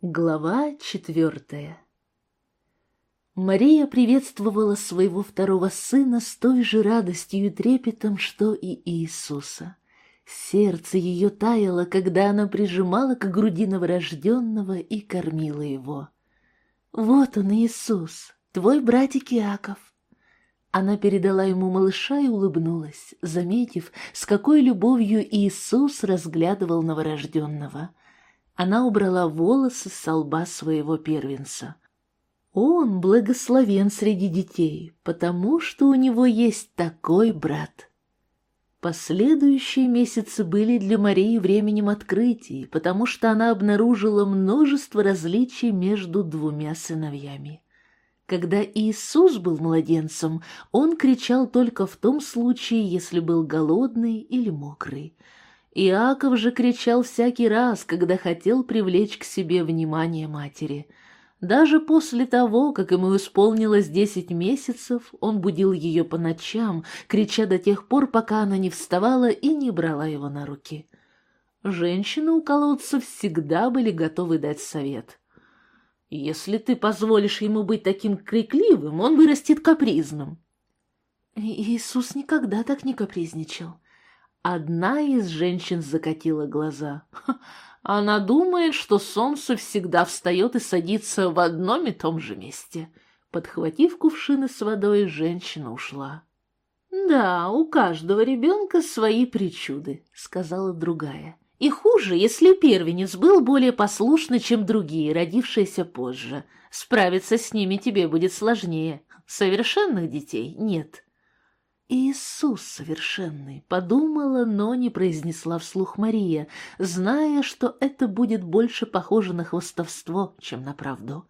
Глава четвертая Мария приветствовала своего второго сына с той же радостью и трепетом, что и Иисуса. Сердце ее таяло, когда она прижимала к груди новорожденного и кормила его. «Вот он, Иисус, твой братик Иаков». Она передала ему малыша и улыбнулась, заметив, с какой любовью Иисус разглядывал новорожденного. Она убрала волосы с лба своего первенца. Он благословен среди детей, потому что у него есть такой брат. Последующие месяцы были для Марии временем открытий, потому что она обнаружила множество различий между двумя сыновьями. Когда Иисус был младенцем, он кричал только в том случае, если был голодный или мокрый. Иаков же кричал всякий раз, когда хотел привлечь к себе внимание матери – даже после того, как ему исполнилось десять месяцев, он будил ее по ночам, крича до тех пор, пока она не вставала и не брала его на руки. Женщины у колодца всегда были готовы дать совет. «Если ты позволишь ему быть таким крикливым, он вырастет капризным». Иисус никогда так не капризничал. Одна из женщин закатила глаза. Она думает, что солнце всегда встает и садится в одном и том же месте. Подхватив кувшины с водой, женщина ушла. «Да, у каждого ребенка свои причуды», — сказала другая. «И хуже, если первенец был более послушный, чем другие, родившиеся позже. Справиться с ними тебе будет сложнее. Совершенных детей нет». Иисус совершенный, подумала, но не произнесла вслух Мария, зная, что это будет больше похоже на хвостовство, чем на правду.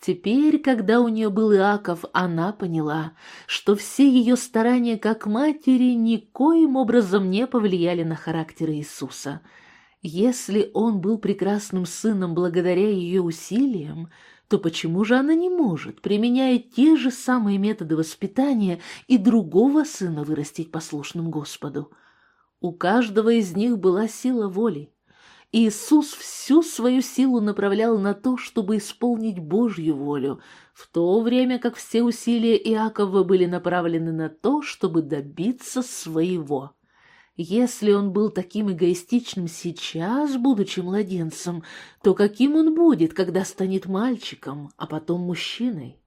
Теперь, когда у нее был Иаков, она поняла, что все ее старания как матери никоим образом не повлияли на характер Иисуса. Если он был прекрасным сыном благодаря ее усилиям, то почему же она не может, применяя те же самые методы воспитания, и другого сына вырастить послушным Господу? У каждого из них была сила воли. Иисус всю свою силу направлял на то, чтобы исполнить Божью волю, в то время как все усилия Иакова были направлены на то, чтобы добиться своего. Если он был таким эгоистичным сейчас, будучи младенцем, то каким он будет, когда станет мальчиком, а потом мужчиной?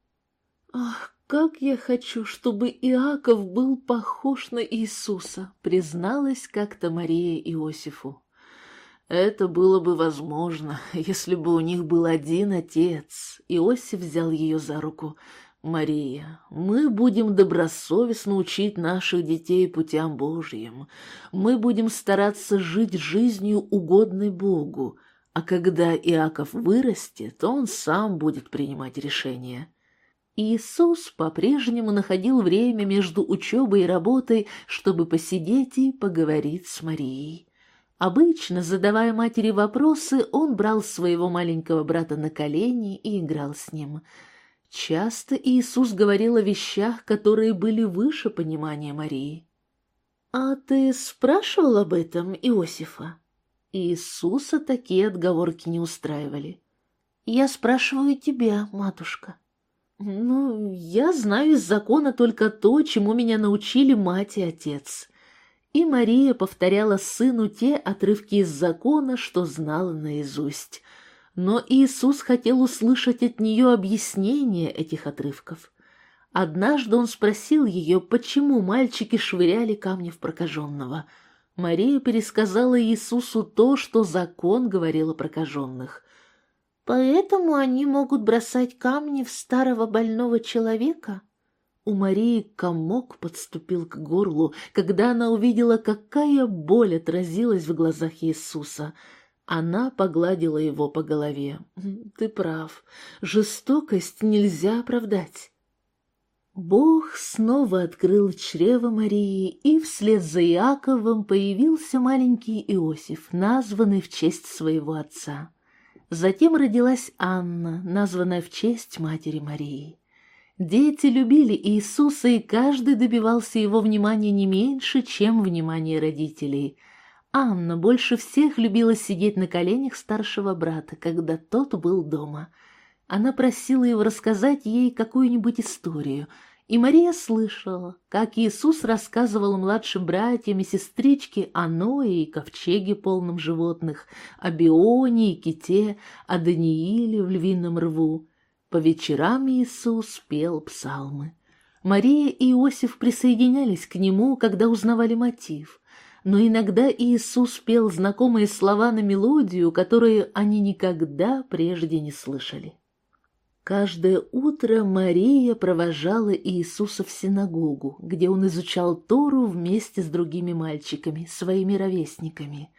Ах, как я хочу, чтобы Иаков был похож на Иисуса, призналась как-то Мария Иосифу. Это было бы возможно, если бы у них был один отец. Иосиф взял ее за руку. Мария, мы будем добросовестно учить наших детей путям Божьим. Мы будем стараться жить жизнью, угодной Богу. А когда Иаков вырастет, то он сам будет принимать решения. Иисус по-прежнему находил время между учебой и работой, чтобы посидеть и поговорить с Марией. Обычно, задавая матери вопросы, он брал своего маленького брата на колени и играл с ним – Часто Иисус говорил о вещах, которые были выше понимания Марии. «А ты спрашивал об этом Иосифа?» Иисуса такие отговорки не устраивали. «Я спрашиваю тебя, матушка». «Ну, я знаю из закона только то, чему меня научили мать и отец». И Мария повторяла сыну те отрывки из закона, что знала наизусть – но Иисус хотел услышать от нее объяснение этих отрывков. Однажды он спросил ее, почему мальчики швыряли камни в прокаженного. Мария пересказала Иисусу то, что закон говорил о прокаженных. «Поэтому они могут бросать камни в старого больного человека?» У Марии комок подступил к горлу, когда она увидела, какая боль отразилась в глазах Иисуса — она погладила его по голове. «Ты прав. Жестокость нельзя оправдать». Бог снова открыл чрево Марии, и вслед за Иаковом появился маленький Иосиф, названный в честь своего отца. Затем родилась Анна, названная в честь матери Марии. Дети любили Иисуса, и каждый добивался его внимания не меньше, чем внимания родителей – Анна больше всех любила сидеть на коленях старшего брата, когда тот был дома. Она просила его рассказать ей какую-нибудь историю, и Мария слышала, как Иисус рассказывал младшим братьям и сестричке о Ное и ковчеге полном животных, о Бионе и Ките, о Данииле в львином рву. По вечерам Иисус пел псалмы. Мария и Иосиф присоединялись к нему, когда узнавали мотив — но иногда Иисус пел знакомые слова на мелодию, которые они никогда прежде не слышали. Каждое утро Мария провожала Иисуса в синагогу, где он изучал Тору вместе с другими мальчиками, своими ровесниками.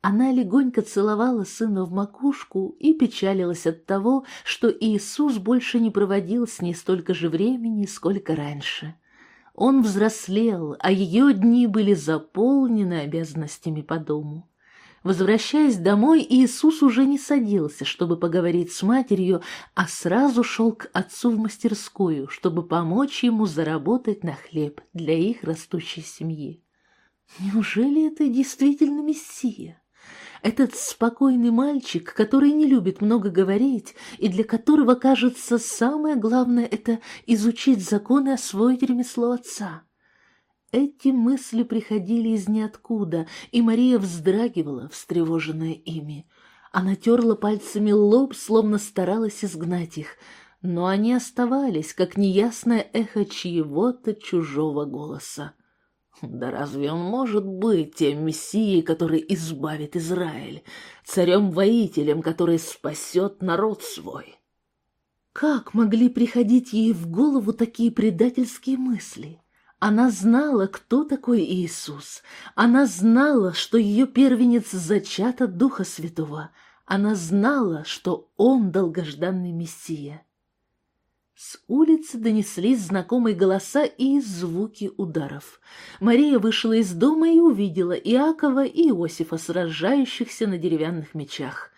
Она легонько целовала сына в макушку и печалилась от того, что Иисус больше не проводил с ней столько же времени, сколько раньше. Он взрослел, а ее дни были заполнены обязанностями по дому. Возвращаясь домой, Иисус уже не садился, чтобы поговорить с матерью, а сразу шел к отцу в мастерскую, чтобы помочь ему заработать на хлеб для их растущей семьи. Неужели это действительно Мессия? Этот спокойный мальчик, который не любит много говорить и для которого, кажется, самое главное — это изучить законы и освоить ремесло отца. Эти мысли приходили из ниоткуда, и Мария вздрагивала, встревоженная ими. Она терла пальцами лоб, словно старалась изгнать их, но они оставались, как неясное эхо чьего-то чужого голоса. Да разве он может быть тем мессией, который избавит Израиль, царем-воителем, который спасет народ свой? Как могли приходить ей в голову такие предательские мысли? Она знала, кто такой Иисус. Она знала, что ее первенец зачат от Духа Святого. Она знала, что он долгожданный Мессия. С улицы донеслись знакомые голоса и звуки ударов. Мария вышла из дома и увидела Иакова и Иосифа, сражающихся на деревянных мечах.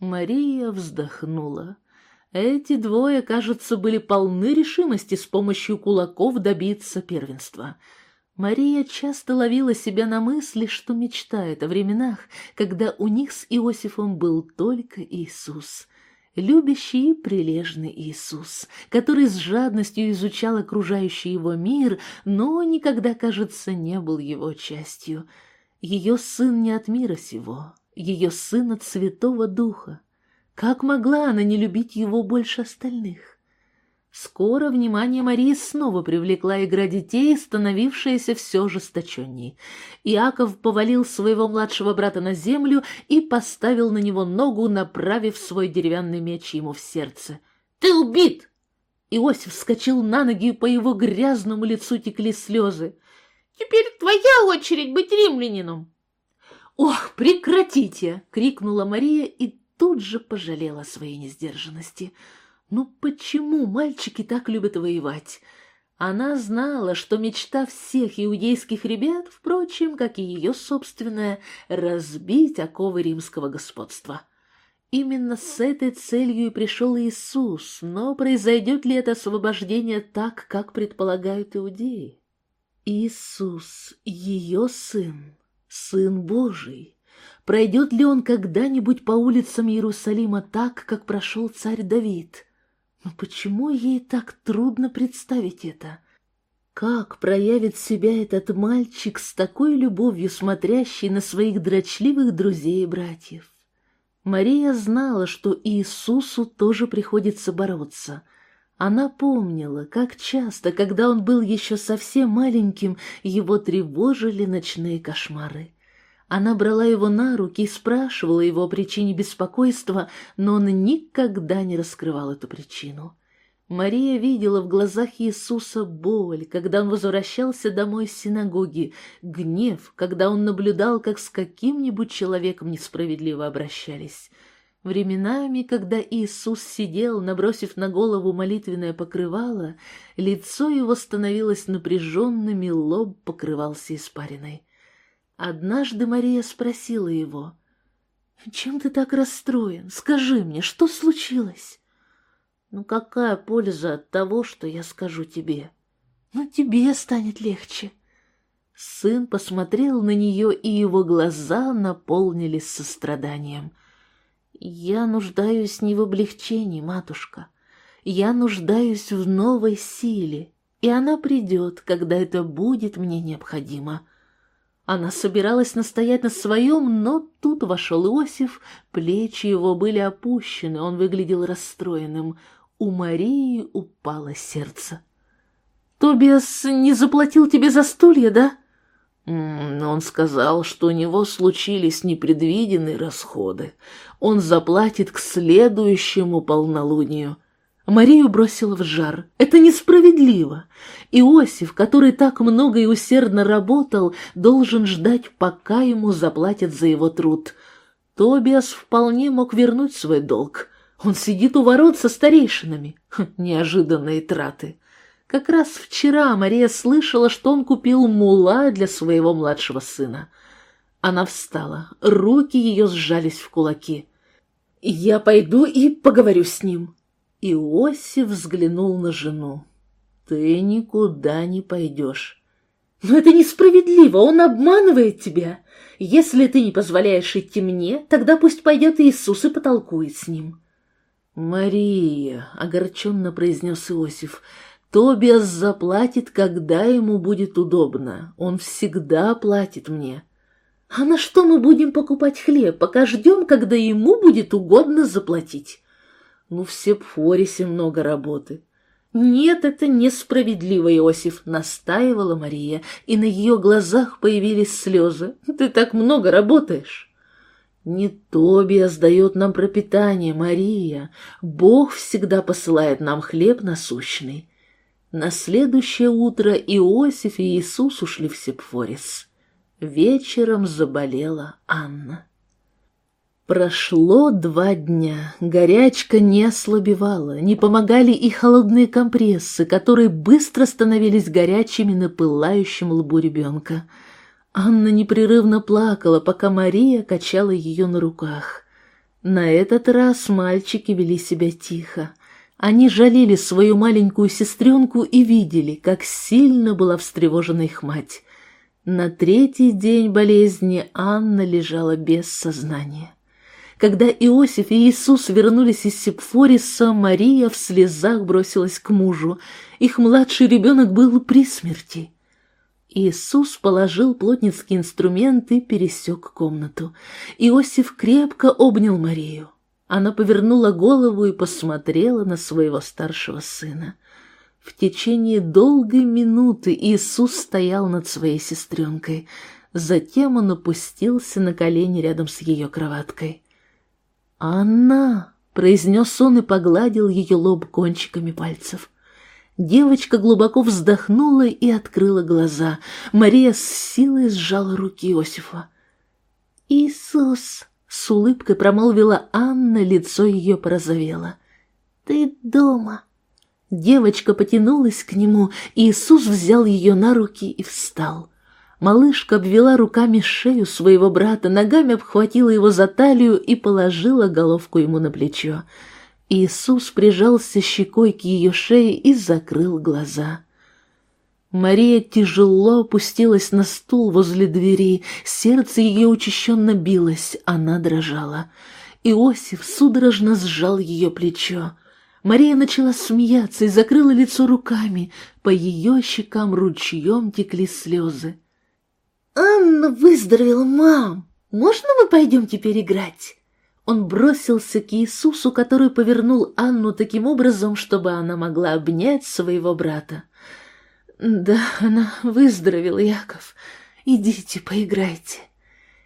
Мария вздохнула. Эти двое, кажется, были полны решимости с помощью кулаков добиться первенства. Мария часто ловила себя на мысли, что мечтает о временах, когда у них с Иосифом был только Иисус — любящий и прилежный Иисус, который с жадностью изучал окружающий его мир, но никогда, кажется, не был его частью. Ее сын не от мира сего, ее сын от Святого Духа. Как могла она не любить его больше остальных? Скоро внимание Марии снова привлекла игра детей, становившаяся все жесточенней. Иаков повалил своего младшего брата на землю и поставил на него ногу, направив свой деревянный меч ему в сердце. «Ты убит!» Иосиф вскочил на ноги, и по его грязному лицу текли слезы. «Теперь твоя очередь быть римлянином!» «Ох, прекратите!» — крикнула Мария и тут же пожалела о своей несдержанности — ну почему мальчики так любят воевать? Она знала, что мечта всех иудейских ребят, впрочем, как и ее собственная, разбить оковы римского господства. Именно с этой целью и пришел Иисус, но произойдет ли это освобождение так, как предполагают иудеи? Иисус, ее сын, сын Божий. Пройдет ли он когда-нибудь по улицам Иерусалима так, как прошел царь Давид? Но почему ей так трудно представить это? Как проявит себя этот мальчик с такой любовью, смотрящий на своих дрочливых друзей и братьев? Мария знала, что Иисусу тоже приходится бороться. Она помнила, как часто, когда он был еще совсем маленьким, его тревожили ночные кошмары. Она брала его на руки и спрашивала его о причине беспокойства, но он никогда не раскрывал эту причину. Мария видела в глазах Иисуса боль, когда он возвращался домой из синагоги, гнев, когда он наблюдал, как с каким-нибудь человеком несправедливо обращались. Временами, когда Иисус сидел, набросив на голову молитвенное покрывало, лицо его становилось напряженным, и лоб покрывался испариной. Однажды Мария спросила его, «Чем ты так расстроен? Скажи мне, что случилось?» «Ну какая польза от того, что я скажу тебе?» «Ну тебе станет легче». Сын посмотрел на нее, и его глаза наполнились состраданием. «Я нуждаюсь не в облегчении, матушка. Я нуждаюсь в новой силе, и она придет, когда это будет мне необходимо». Она собиралась настоять на своем, но тут вошел Иосиф, плечи его были опущены, он выглядел расстроенным. У Марии упало сердце. «Тобиас не заплатил тебе за стулья, да?» Он сказал, что у него случились непредвиденные расходы. Он заплатит к следующему полнолунию. Марию бросила в жар. Это несправедливо. Иосиф, который так много и усердно работал, должен ждать, пока ему заплатят за его труд. Тобиас вполне мог вернуть свой долг. Он сидит у ворот со старейшинами. Хм, неожиданные траты. Как раз вчера Мария слышала, что он купил мула для своего младшего сына. Она встала, руки ее сжались в кулаки. «Я пойду и поговорю с ним». Иосиф взглянул на жену. «Ты никуда не пойдешь». «Но это несправедливо, он обманывает тебя. Если ты не позволяешь идти мне, тогда пусть пойдет Иисус и потолкует с ним». «Мария», — огорченно произнес Иосиф, — Тобиас заплатит, когда ему будет удобно. Он всегда платит мне. А на что мы будем покупать хлеб, пока ждем, когда ему будет угодно заплатить? Ну, в Сепфорисе много работы. Нет, это несправедливо, Иосиф, настаивала Мария, и на ее глазах появились слезы. Ты так много работаешь. Не Тобиас дает нам пропитание, Мария. Бог всегда посылает нам хлеб насущный. На следующее утро Иосиф и Иисус ушли в Сепфорис. Вечером заболела Анна. Прошло два дня, горячка не ослабевала, не помогали и холодные компрессы, которые быстро становились горячими на пылающем лбу ребенка. Анна непрерывно плакала, пока Мария качала ее на руках. На этот раз мальчики вели себя тихо. Они жалели свою маленькую сестренку и видели, как сильно была встревожена их мать. На третий день болезни Анна лежала без сознания. Когда Иосиф и Иисус вернулись из Сепфориса, Мария в слезах бросилась к мужу. Их младший ребенок был при смерти. Иисус положил плотницкие инструменты и пересек комнату. Иосиф крепко обнял Марию. Она повернула голову и посмотрела на своего старшего сына. В течение долгой минуты Иисус стоял над своей сестренкой. Затем он опустился на колени рядом с ее кроваткой. «Анна!» — произнес он и погладил ее лоб кончиками пальцев. Девочка глубоко вздохнула и открыла глаза. Мария с силой сжала руки Иосифа. «Иисус!» С улыбкой промолвила Анна, лицо ее порозовело. «Ты дома?» Девочка потянулась к нему, и Иисус взял ее на руки и встал. Малышка обвела руками шею своего брата, ногами обхватила его за талию и положила головку ему на плечо. Иисус прижался щекой к ее шее и закрыл глаза. Мария тяжело опустилась на стул возле двери, сердце ее учащенно билось, она дрожала. Иосиф судорожно сжал ее плечо. Мария начала смеяться и закрыла лицо руками, по ее щекам ручьем текли слезы. «Анна выздоровела, мам! Можно мы пойдем теперь играть?» Он бросился к Иисусу, который повернул Анну таким образом, чтобы она могла обнять своего брата. «Да, она выздоровела, Яков. Идите, поиграйте».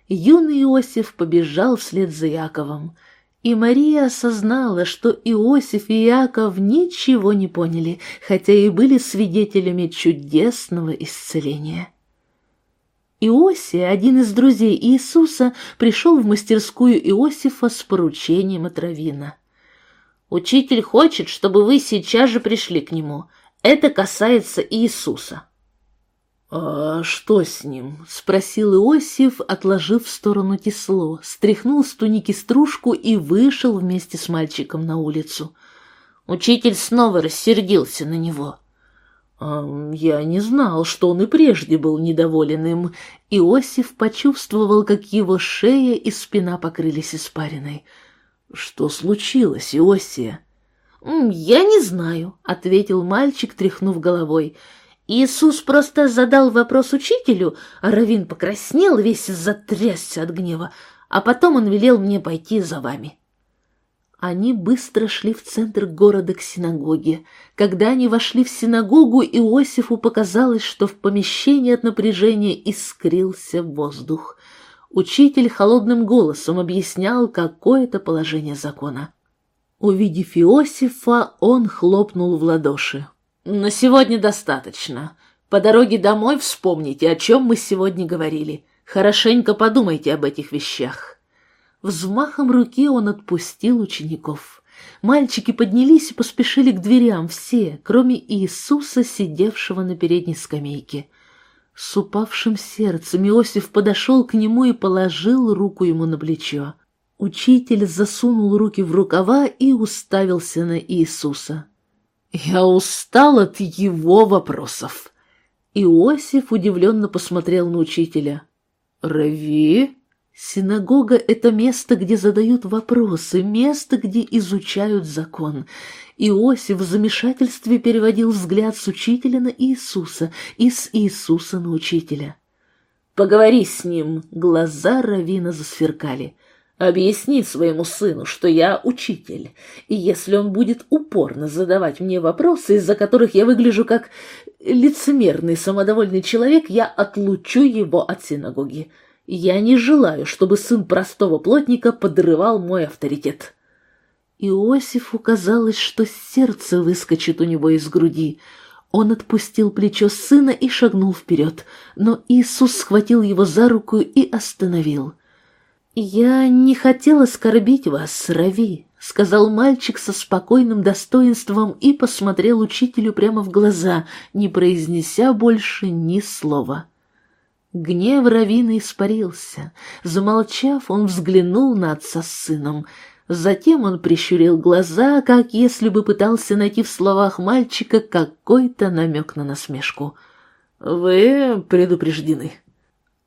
Юный Иосиф побежал вслед за Яковом, и Мария осознала, что Иосиф и Яков ничего не поняли, хотя и были свидетелями чудесного исцеления. Иосия, один из друзей Иисуса, пришел в мастерскую Иосифа с поручением от Равина. «Учитель хочет, чтобы вы сейчас же пришли к нему. Это касается Иисуса. «А что с ним?» — спросил Иосиф, отложив в сторону тесло, стряхнул с туники стружку и вышел вместе с мальчиком на улицу. Учитель снова рассердился на него. Я не знал, что он и прежде был недоволен им. Иосиф почувствовал, как его шея и спина покрылись испариной. «Что случилось, Иосия?» «Я не знаю», — ответил мальчик, тряхнув головой. Иисус просто задал вопрос учителю, а Равин покраснел, весь затрясся от гнева, а потом он велел мне пойти за вами. Они быстро шли в центр города к синагоге. Когда они вошли в синагогу, Иосифу показалось, что в помещении от напряжения искрился воздух. Учитель холодным голосом объяснял какое-то положение закона. Увидев Иосифа, он хлопнул в ладоши. «На сегодня достаточно. По дороге домой вспомните, о чем мы сегодня говорили. Хорошенько подумайте об этих вещах». Взмахом руки он отпустил учеников. Мальчики поднялись и поспешили к дверям все, кроме Иисуса, сидевшего на передней скамейке. С упавшим сердцем Иосиф подошел к нему и положил руку ему на плечо. Учитель засунул руки в рукава и уставился на Иисуса. «Я устал от его вопросов». Иосиф удивленно посмотрел на учителя. «Рави?» Синагога — это место, где задают вопросы, место, где изучают закон. Иосиф в замешательстве переводил взгляд с учителя на Иисуса и с Иисуса на учителя. «Поговори с ним!» — глаза Равина засверкали. «Объясни своему сыну, что я учитель, и если он будет упорно задавать мне вопросы, из-за которых я выгляжу как лицемерный самодовольный человек, я отлучу его от синагоги». Я не желаю, чтобы сын простого плотника подрывал мой авторитет. Иосифу казалось, что сердце выскочит у него из груди. Он отпустил плечо сына и шагнул вперед, но Иисус схватил его за руку и остановил. «Я не хотел оскорбить вас, Рави», — сказал мальчик со спокойным достоинством и посмотрел учителю прямо в глаза, не произнеся больше ни слова. Гнев Равина испарился. Замолчав, он взглянул на отца с сыном. Затем он прищурил глаза, как если бы пытался найти в словах мальчика какой-то намек на насмешку. «Вы предупреждены».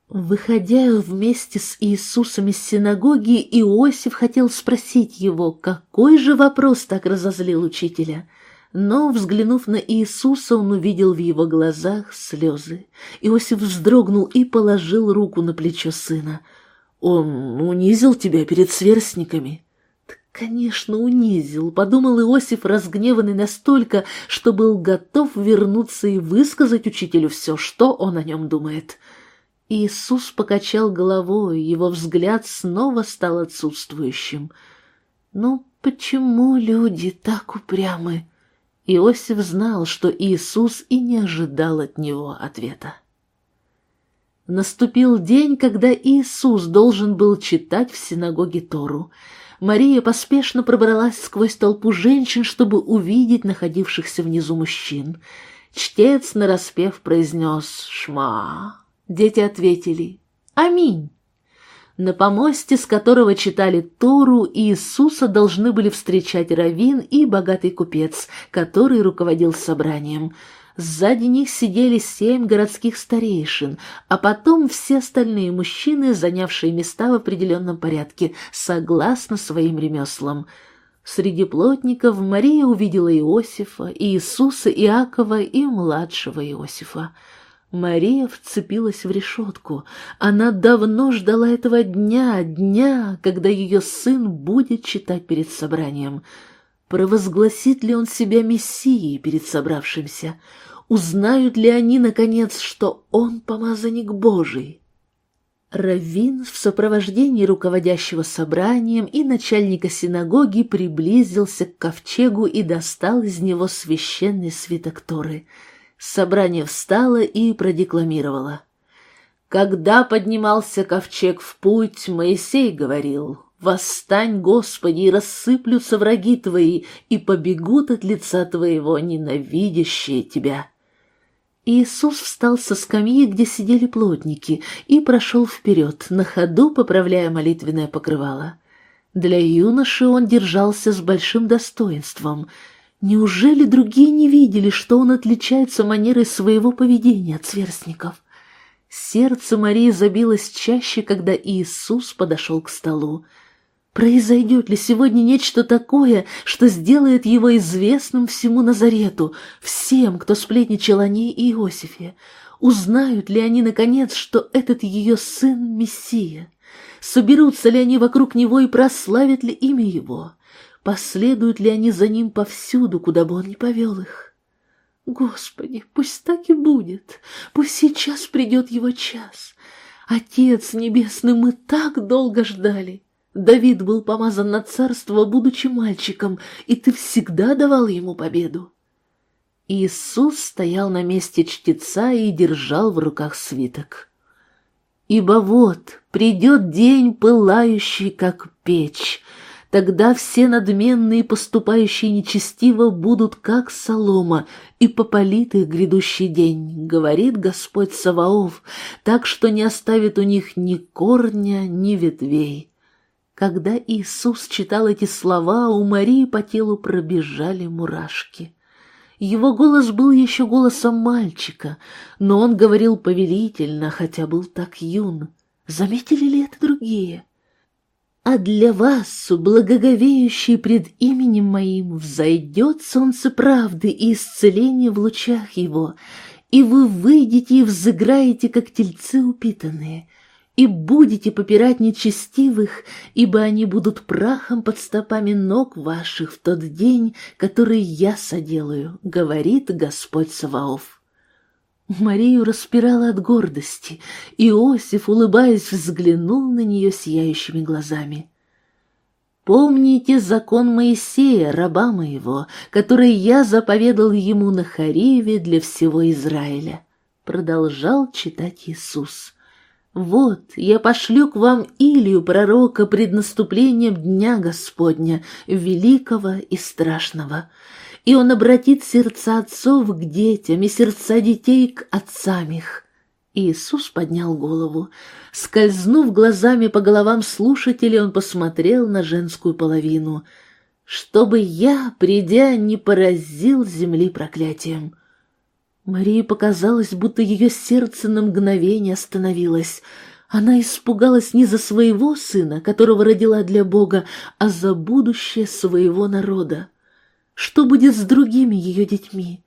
Выходя вместе с Иисусом из синагоги, Иосиф хотел спросить его, какой же вопрос так разозлил учителя — но, взглянув на Иисуса, он увидел в его глазах слезы. Иосиф вздрогнул и положил руку на плечо сына. «Он унизил тебя перед сверстниками?» «Конечно, унизил», — подумал Иосиф, разгневанный настолько, что был готов вернуться и высказать учителю все, что он о нем думает. Иисус покачал головой, его взгляд снова стал отсутствующим. «Ну, почему люди так упрямы?» Иосиф знал, что Иисус и не ожидал от него ответа. Наступил день, когда Иисус должен был читать в синагоге Тору. Мария поспешно пробралась сквозь толпу женщин, чтобы увидеть находившихся внизу мужчин. Чтец нараспев произнес «Шма». Дети ответили «Аминь». На помосте, с которого читали Тору, Иисуса должны были встречать Равин и богатый купец, который руководил собранием. Сзади них сидели семь городских старейшин, а потом все остальные мужчины, занявшие места в определенном порядке, согласно своим ремеслам. Среди плотников Мария увидела Иосифа, Иисуса, Иакова и младшего Иосифа. Мария вцепилась в решетку. Она давно ждала этого дня, дня, когда ее сын будет читать перед собранием. Провозгласит ли он себя мессией перед собравшимся? Узнают ли они, наконец, что он помазанник Божий? Равин в сопровождении руководящего собранием и начальника синагоги приблизился к ковчегу и достал из него священный свиток Торы — Собрание встало и продекламировало. Когда поднимался ковчег в путь, Моисей говорил, «Восстань, Господи, и рассыплются враги Твои, и побегут от лица Твоего ненавидящие Тебя». Иисус встал со скамьи, где сидели плотники, и прошел вперед, на ходу поправляя молитвенное покрывало. Для юноши он держался с большим достоинством — Неужели другие не видели, что он отличается манерой своего поведения от сверстников? Сердце Марии забилось чаще, когда Иисус подошел к столу. Произойдет ли сегодня нечто такое, что сделает его известным всему Назарету, всем, кто сплетничал о ней и Иосифе? Узнают ли они, наконец, что этот ее сын — Мессия? Соберутся ли они вокруг него и прославят ли имя его? Последуют ли они за ним повсюду, куда бы он ни повел их? Господи, пусть так и будет, пусть сейчас придет его час. Отец Небесный, мы так долго ждали. Давид был помазан на царство, будучи мальчиком, и ты всегда давал ему победу. Иисус стоял на месте чтеца и держал в руках свиток. «Ибо вот придет день, пылающий, как печь, тогда все надменные, поступающие нечестиво, будут как солома, и попалит их грядущий день, говорит Господь Саваоф, так что не оставит у них ни корня, ни ветвей». Когда Иисус читал эти слова, у Марии по телу пробежали мурашки. Его голос был еще голосом мальчика, но он говорил повелительно, хотя был так юн. Заметили ли это другие? А для вас, благоговеющие пред именем моим, взойдет солнце правды и исцеление в лучах его, и вы выйдете и взыграете, как тельцы упитанные, и будете попирать нечестивых, ибо они будут прахом под стопами ног ваших в тот день, который я соделаю, говорит Господь Саваоф. Марию распирала от гордости, Иосиф, улыбаясь, взглянул на нее сияющими глазами. «Помните закон Моисея, раба моего, который я заповедал ему на Хариве для всего Израиля», продолжал читать Иисус. «Вот, я пошлю к вам Илью, пророка, пред наступлением Дня Господня, великого и страшного. И он обратит сердца отцов к детям и сердца детей к отцам их». Иисус поднял голову. Скользнув глазами по головам слушателей, он посмотрел на женскую половину. «Чтобы я, придя, не поразил земли проклятием». Марии показалось, будто ее сердце на мгновение остановилось. Она испугалась не за своего сына, которого родила для Бога, а за будущее своего народа. Что будет с другими ее детьми?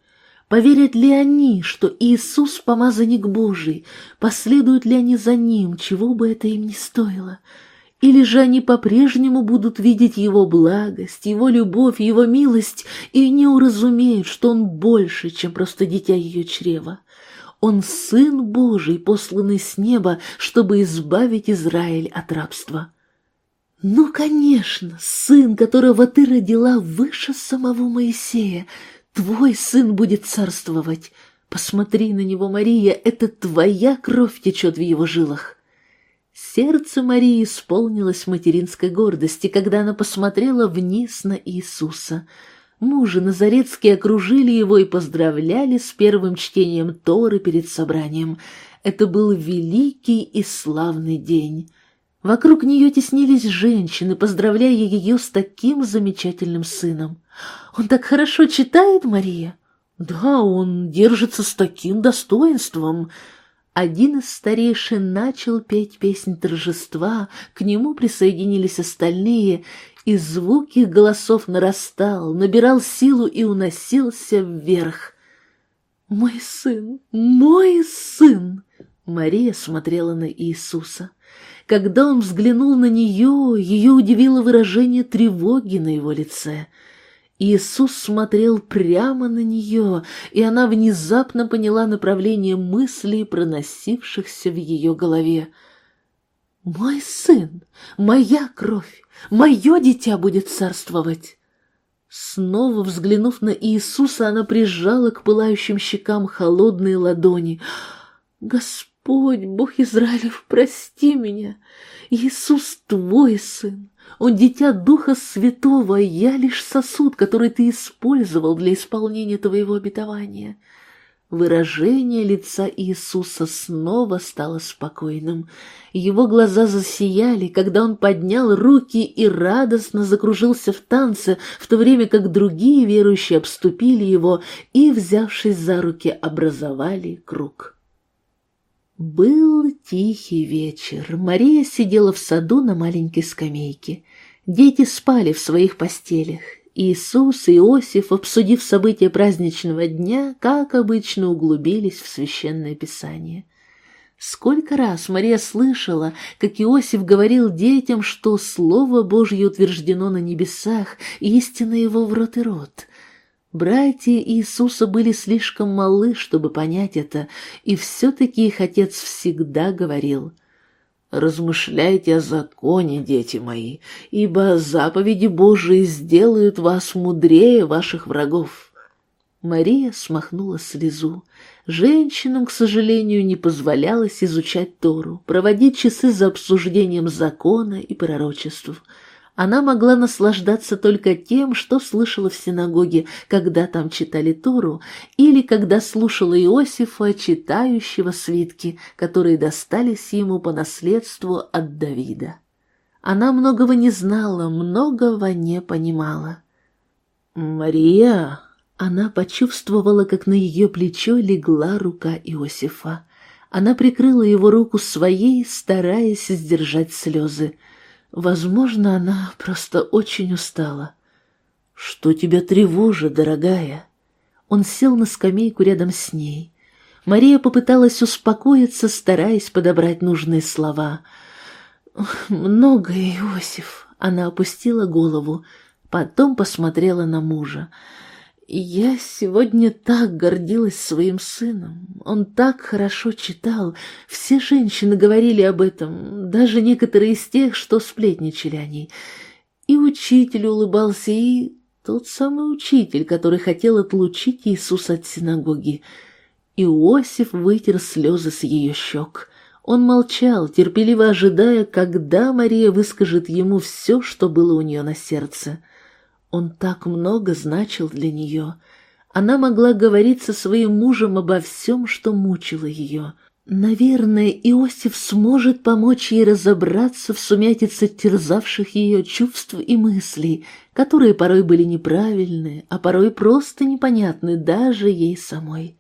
Поверят ли они, что Иисус — помазанник Божий? Последуют ли они за Ним, чего бы это им ни стоило? Или же они по-прежнему будут видеть Его благость, Его любовь, Его милость и не уразумеют, что Он больше, чем просто дитя ее чрева? Он Сын Божий, посланный с неба, чтобы избавить Израиль от рабства. Ну, конечно, сын, которого ты родила выше самого Моисея, твой сын будет царствовать. Посмотри на него, Мария, это твоя кровь течет в его жилах. Сердце Марии исполнилось материнской гордости, когда она посмотрела вниз на Иисуса. Мужи Назарецкие окружили его и поздравляли с первым чтением Торы перед собранием. Это был великий и славный день. Вокруг нее теснились женщины, поздравляя ее с таким замечательным сыном. «Он так хорошо читает, Мария?» «Да, он держится с таким достоинством», один из старейшин начал петь песнь торжества, к нему присоединились остальные, и звук их голосов нарастал, набирал силу и уносился вверх. «Мой сын! Мой сын!» Мария смотрела на Иисуса. Когда он взглянул на нее, ее удивило выражение тревоги на его лице — Иисус смотрел прямо на нее, и она внезапно поняла направление мыслей, проносившихся в ее голове. «Мой сын, моя кровь, мое дитя будет царствовать!» Снова взглянув на Иисуса, она прижала к пылающим щекам холодные ладони. «Господь, Бог Израилев, прости меня! Иисус твой сын, он дитя Духа Святого, я лишь сосуд, который ты использовал для исполнения твоего обетования. Выражение лица Иисуса снова стало спокойным. Его глаза засияли, когда он поднял руки и радостно закружился в танце, в то время как другие верующие обступили его и, взявшись за руки, образовали круг. Был тихий вечер. Мария сидела в саду на маленькой скамейке. Дети спали в своих постелях. Иисус и Иосиф, обсудив события праздничного дня, как обычно углубились в священное писание. Сколько раз Мария слышала, как Иосиф говорил детям, что Слово Божье утверждено на небесах, и истина его в рот и рот. Братья Иисуса были слишком малы, чтобы понять это, и все-таки их отец всегда говорил — Размышляйте о законе, дети мои, ибо заповеди Божии сделают вас мудрее ваших врагов. Мария смахнула слезу. Женщинам, к сожалению, не позволялось изучать Тору, проводить часы за обсуждением закона и пророчеств. Она могла наслаждаться только тем, что слышала в синагоге, когда там читали Тору, или когда слушала Иосифа, читающего свитки, которые достались ему по наследству от Давида. Она многого не знала, многого не понимала. «Мария!» Она почувствовала, как на ее плечо легла рука Иосифа. Она прикрыла его руку своей, стараясь сдержать слезы. Возможно, она просто очень устала. «Что тебя тревожит, дорогая?» Он сел на скамейку рядом с ней. Мария попыталась успокоиться, стараясь подобрать нужные слова. «Многое, Иосиф!» Она опустила голову, потом посмотрела на мужа. Я сегодня так гордилась своим сыном. Он так хорошо читал. Все женщины говорили об этом, даже некоторые из тех, что сплетничали о ней. И учитель улыбался, и тот самый учитель, который хотел отлучить Иисуса от синагоги. Иосиф вытер слезы с ее щек. Он молчал, терпеливо ожидая, когда Мария выскажет ему все, что было у нее на сердце. — он так много значил для нее. Она могла говорить со своим мужем обо всем, что мучило ее. Наверное, Иосиф сможет помочь ей разобраться в сумятице терзавших ее чувств и мыслей, которые порой были неправильны, а порой просто непонятны даже ей самой.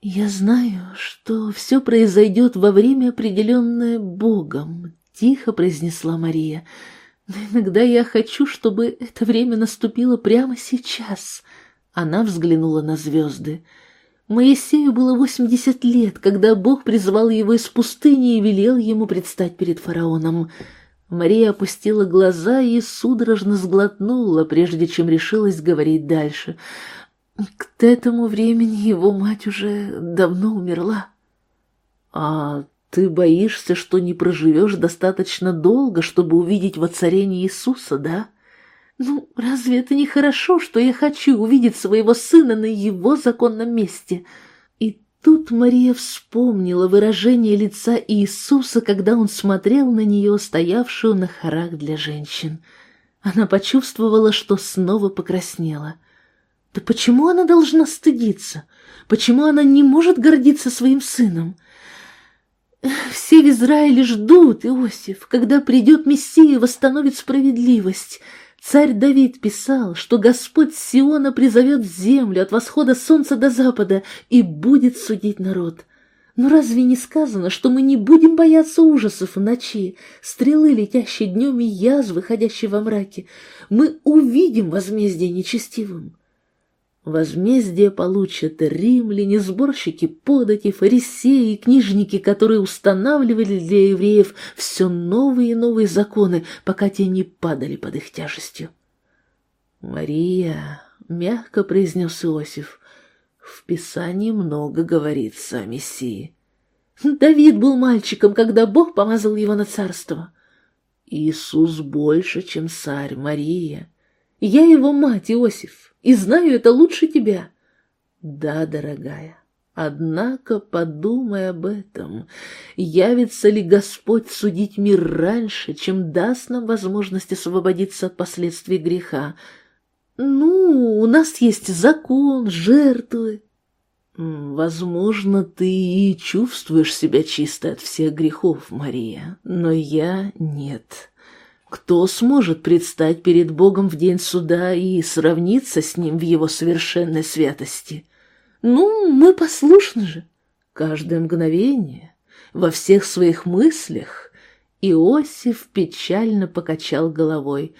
«Я знаю, что все произойдет во время, определенное Богом», — тихо произнесла Мария, — но иногда я хочу, чтобы это время наступило прямо сейчас. Она взглянула на звезды. Моисею было восемьдесят лет, когда Бог призвал его из пустыни и велел ему предстать перед фараоном. Мария опустила глаза и судорожно сглотнула, прежде чем решилась говорить дальше. К этому времени его мать уже давно умерла. — А ты боишься, что не проживешь достаточно долго, чтобы увидеть воцарение Иисуса, да? Ну, разве это не хорошо, что я хочу увидеть своего сына на его законном месте? И тут Мария вспомнила выражение лица Иисуса, когда он смотрел на нее, стоявшую на хорах для женщин. Она почувствовала, что снова покраснела. Да почему она должна стыдиться? Почему она не может гордиться своим сыном? Все в Израиле ждут, Иосиф, когда придет Мессия и восстановит справедливость. Царь Давид писал, что Господь Сиона призовет землю от восхода солнца до запада и будет судить народ. Но разве не сказано, что мы не будем бояться ужасов в ночи, стрелы, летящие днем и язвы, ходящие во мраке? Мы увидим возмездие нечестивым. Возмездие получат римляне, сборщики подати, фарисеи, книжники, которые устанавливали для евреев все новые и новые законы, пока те не падали под их тяжестью. «Мария», — мягко произнес Иосиф, — «в Писании много говорится о Мессии». Давид был мальчиком, когда Бог помазал его на царство. Иисус больше, чем царь Мария. Я его мать, Иосиф и знаю это лучше тебя. Да, дорогая, однако подумай об этом. Явится ли Господь судить мир раньше, чем даст нам возможность освободиться от последствий греха? Ну, у нас есть закон, жертвы. Возможно, ты и чувствуешь себя чисто от всех грехов, Мария, но я нет. Кто сможет предстать перед Богом в день суда и сравниться с Ним в Его совершенной святости? Ну, мы послушны же. Каждое мгновение, во всех своих мыслях. Иосиф печально покачал головой.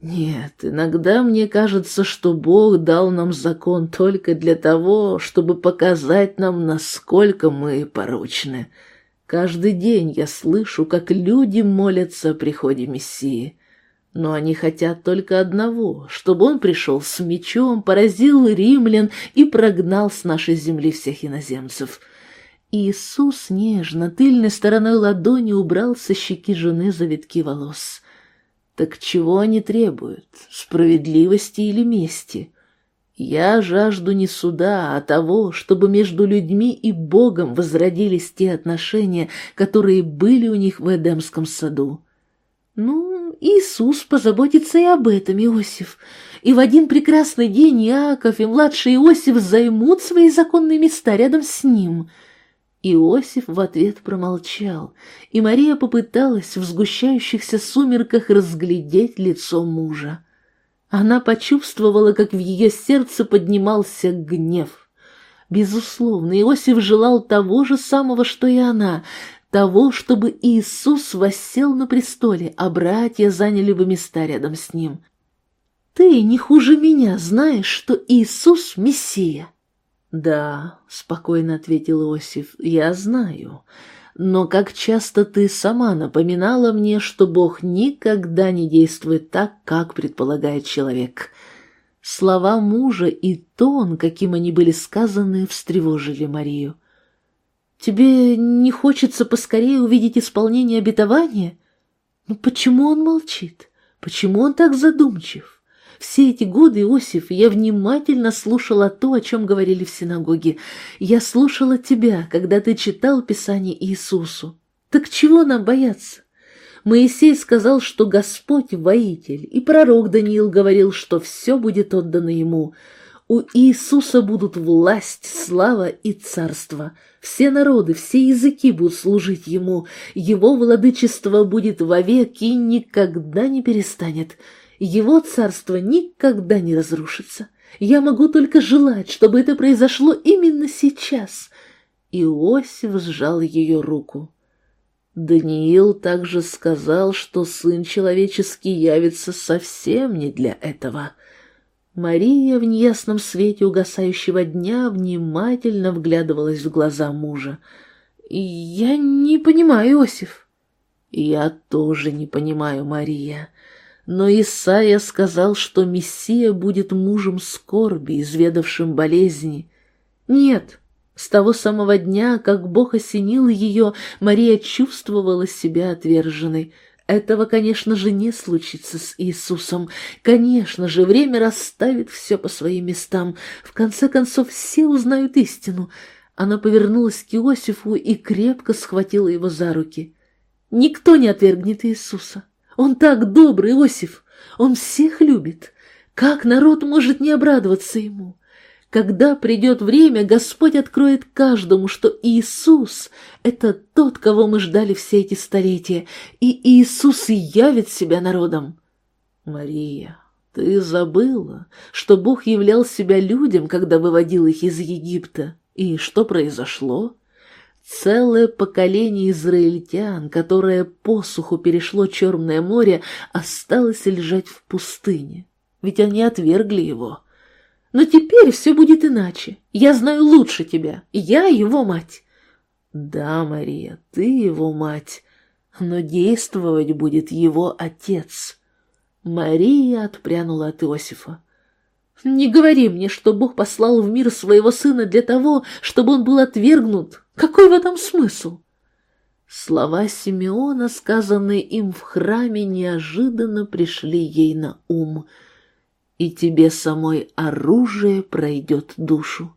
Нет, иногда мне кажется, что Бог дал нам закон только для того, чтобы показать нам, насколько мы порочны. Каждый день я слышу, как люди молятся о приходе Мессии. Но они хотят только одного, чтобы он пришел с мечом, поразил римлян и прогнал с нашей земли всех иноземцев. Иисус нежно, тыльной стороной ладони убрал со щеки жены завитки волос. Так чего они требуют, справедливости или мести? Я жажду не суда, а того, чтобы между людьми и Богом возродились те отношения, которые были у них в Эдемском саду. Ну, Иисус позаботится и об этом, Иосиф. И в один прекрасный день Иаков и младший Иосиф займут свои законные места рядом с ним. Иосиф в ответ промолчал, и Мария попыталась в сгущающихся сумерках разглядеть лицо мужа. Она почувствовала, как в ее сердце поднимался гнев. Безусловно, Иосиф желал того же самого, что и она, того, чтобы Иисус воссел на престоле, а братья заняли бы места рядом с ним. «Ты не хуже меня знаешь, что Иисус — Мессия». «Да», — спокойно ответил Иосиф, — «я знаю». Но как часто ты сама напоминала мне, что Бог никогда не действует так, как предполагает человек. Слова мужа и тон, каким они были сказаны, встревожили Марию. «Тебе не хочется поскорее увидеть исполнение обетования? Но ну, почему он молчит? Почему он так задумчив?» Все эти годы, Иосиф, я внимательно слушала то, о чем говорили в синагоге. Я слушала тебя, когда ты читал Писание Иисусу. Так чего нам бояться? Моисей сказал, что Господь — воитель, и пророк Даниил говорил, что все будет отдано ему. У Иисуса будут власть, слава и царство. Все народы, все языки будут служить Ему. Его владычество будет вовек и никогда не перестанет. Его царство никогда не разрушится. Я могу только желать, чтобы это произошло именно сейчас. Иосиф сжал ее руку. Даниил также сказал, что сын человеческий явится совсем не для этого. Мария в неясном свете угасающего дня внимательно вглядывалась в глаза мужа. «Я не понимаю, Иосиф». «Я тоже не понимаю, Мария. Но Исаия сказал, что Мессия будет мужем скорби, изведавшим болезни. Нет, с того самого дня, как Бог осенил ее, Мария чувствовала себя отверженной. Этого, конечно же, не случится с Иисусом. Конечно же, время расставит все по своим местам. В конце концов, все узнают истину. Она повернулась к Иосифу и крепко схватила его за руки. Никто не отвергнет Иисуса. Он так добрый, Иосиф, он всех любит. Как народ может не обрадоваться ему? Когда придет время, Господь откроет каждому, что Иисус — это тот, кого мы ждали все эти столетия, и Иисус явит себя народом. Мария, ты забыла, что Бог являл себя людям, когда выводил их из Египта. И что произошло? Целое поколение израильтян, которое посуху перешло Черное море, осталось лежать в пустыне, ведь они отвергли его. Но теперь все будет иначе. Я знаю лучше тебя. Я его мать. Да, Мария, ты его мать, но действовать будет его отец. Мария отпрянула от Иосифа. Не говори мне, что Бог послал в мир своего сына для того, чтобы он был отвергнут. Какой в этом смысл? Слова Симеона, сказанные им в храме, неожиданно пришли ей на ум. «И тебе самой оружие пройдет душу».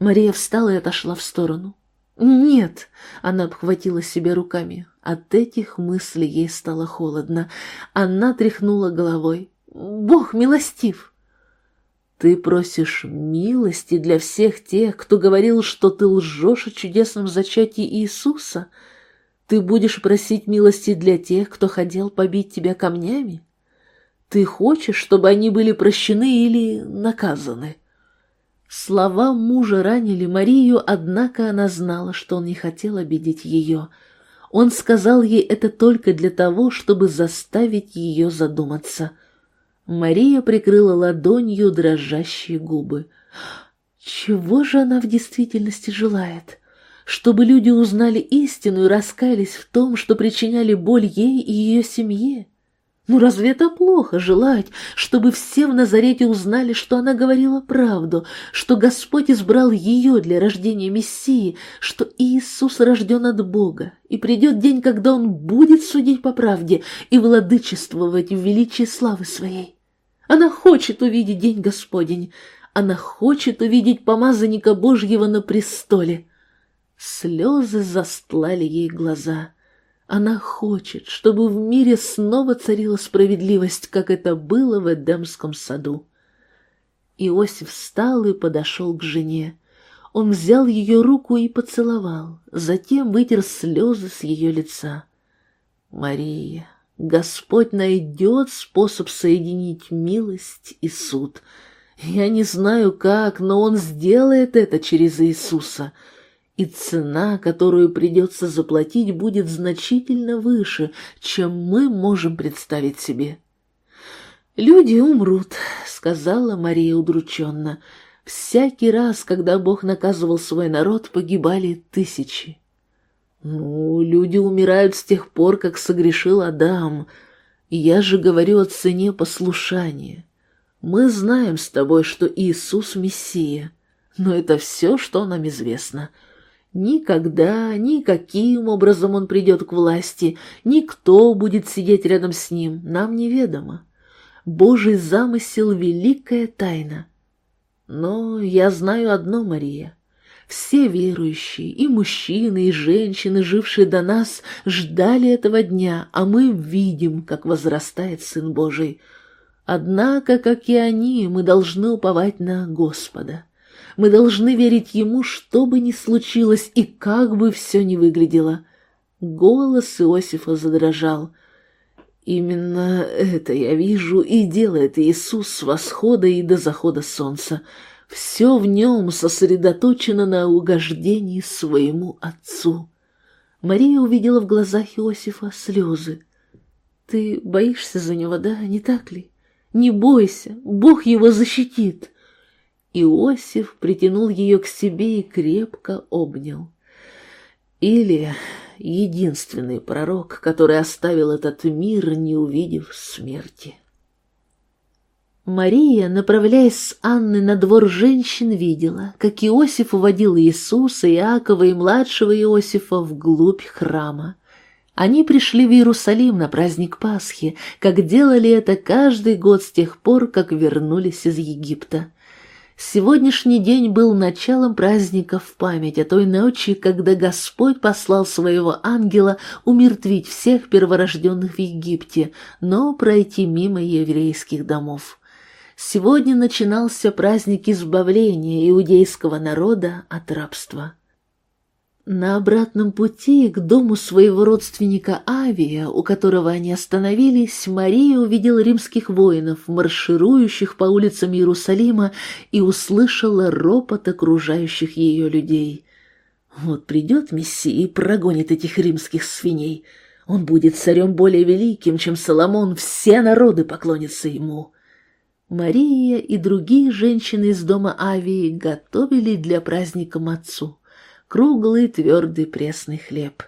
Мария встала и отошла в сторону. «Нет!» — она обхватила себя руками. От этих мыслей ей стало холодно. Она тряхнула головой. «Бог милостив!» Ты просишь милости для всех тех, кто говорил, что ты лжешь о чудесном зачатии Иисуса? Ты будешь просить милости для тех, кто хотел побить тебя камнями? Ты хочешь, чтобы они были прощены или наказаны?» Слова мужа ранили Марию, однако она знала, что он не хотел обидеть ее. Он сказал ей это только для того, чтобы заставить ее задуматься. Мария прикрыла ладонью дрожащие губы. Чего же она в действительности желает? Чтобы люди узнали истину и раскаялись в том, что причиняли боль ей и ее семье? Ну разве это плохо желать, чтобы все в Назарете узнали, что она говорила правду, что Господь избрал ее для рождения Мессии, что Иисус рожден от Бога, и придет день, когда Он будет судить по правде и владычествовать в величии славы Своей? Она хочет увидеть день Господень, она хочет увидеть помазанника Божьего на престоле. Слезы застлали ей глаза. Она хочет, чтобы в мире снова царила справедливость, как это было в Эдемском саду. Иосиф встал и подошел к жене. Он взял ее руку и поцеловал, затем вытер слезы с ее лица. «Мария, Господь найдет способ соединить милость и суд. Я не знаю как, но Он сделает это через Иисуса» и цена, которую придется заплатить, будет значительно выше, чем мы можем представить себе. «Люди умрут», — сказала Мария удрученно. «Всякий раз, когда Бог наказывал свой народ, погибали тысячи». «Ну, люди умирают с тех пор, как согрешил Адам. Я же говорю о цене послушания. Мы знаем с тобой, что Иисус — Мессия, но это все, что нам известно». Никогда, никаким образом он придет к власти, никто будет сидеть рядом с ним, нам неведомо. Божий замысел — великая тайна. Но я знаю одно, Мария. Все верующие, и мужчины, и женщины, жившие до нас, ждали этого дня, а мы видим, как возрастает Сын Божий. Однако, как и они, мы должны уповать на Господа. Мы должны верить ему, что бы ни случилось и как бы все ни выглядело. Голос Иосифа задрожал. Именно это я вижу и делает Иисус с восхода и до захода солнца. Все в нем сосредоточено на угождении своему Отцу. Мария увидела в глазах Иосифа слезы. «Ты боишься за него, да, не так ли? Не бойся, Бог его защитит». Иосиф притянул ее к себе и крепко обнял. Или единственный пророк, который оставил этот мир, не увидев смерти. Мария, направляясь с Анной на двор женщин, видела, как Иосиф уводил Иисуса, Иакова и младшего Иосифа вглубь храма. Они пришли в Иерусалим на праздник Пасхи, как делали это каждый год с тех пор, как вернулись из Египта. Сегодняшний день был началом праздника в память о той ночи, когда Господь послал своего ангела умертвить всех перворожденных в Египте, но пройти мимо еврейских домов. Сегодня начинался праздник избавления иудейского народа от рабства. На обратном пути к дому своего родственника Авия, у которого они остановились, Мария увидела римских воинов, марширующих по улицам Иерусалима, и услышала ропот окружающих ее людей. Вот придет Мессия и прогонит этих римских свиней. Он будет царем более великим, чем Соломон, все народы поклонятся ему. Мария и другие женщины из дома Авии готовили для праздника мацу круглый твердый пресный хлеб.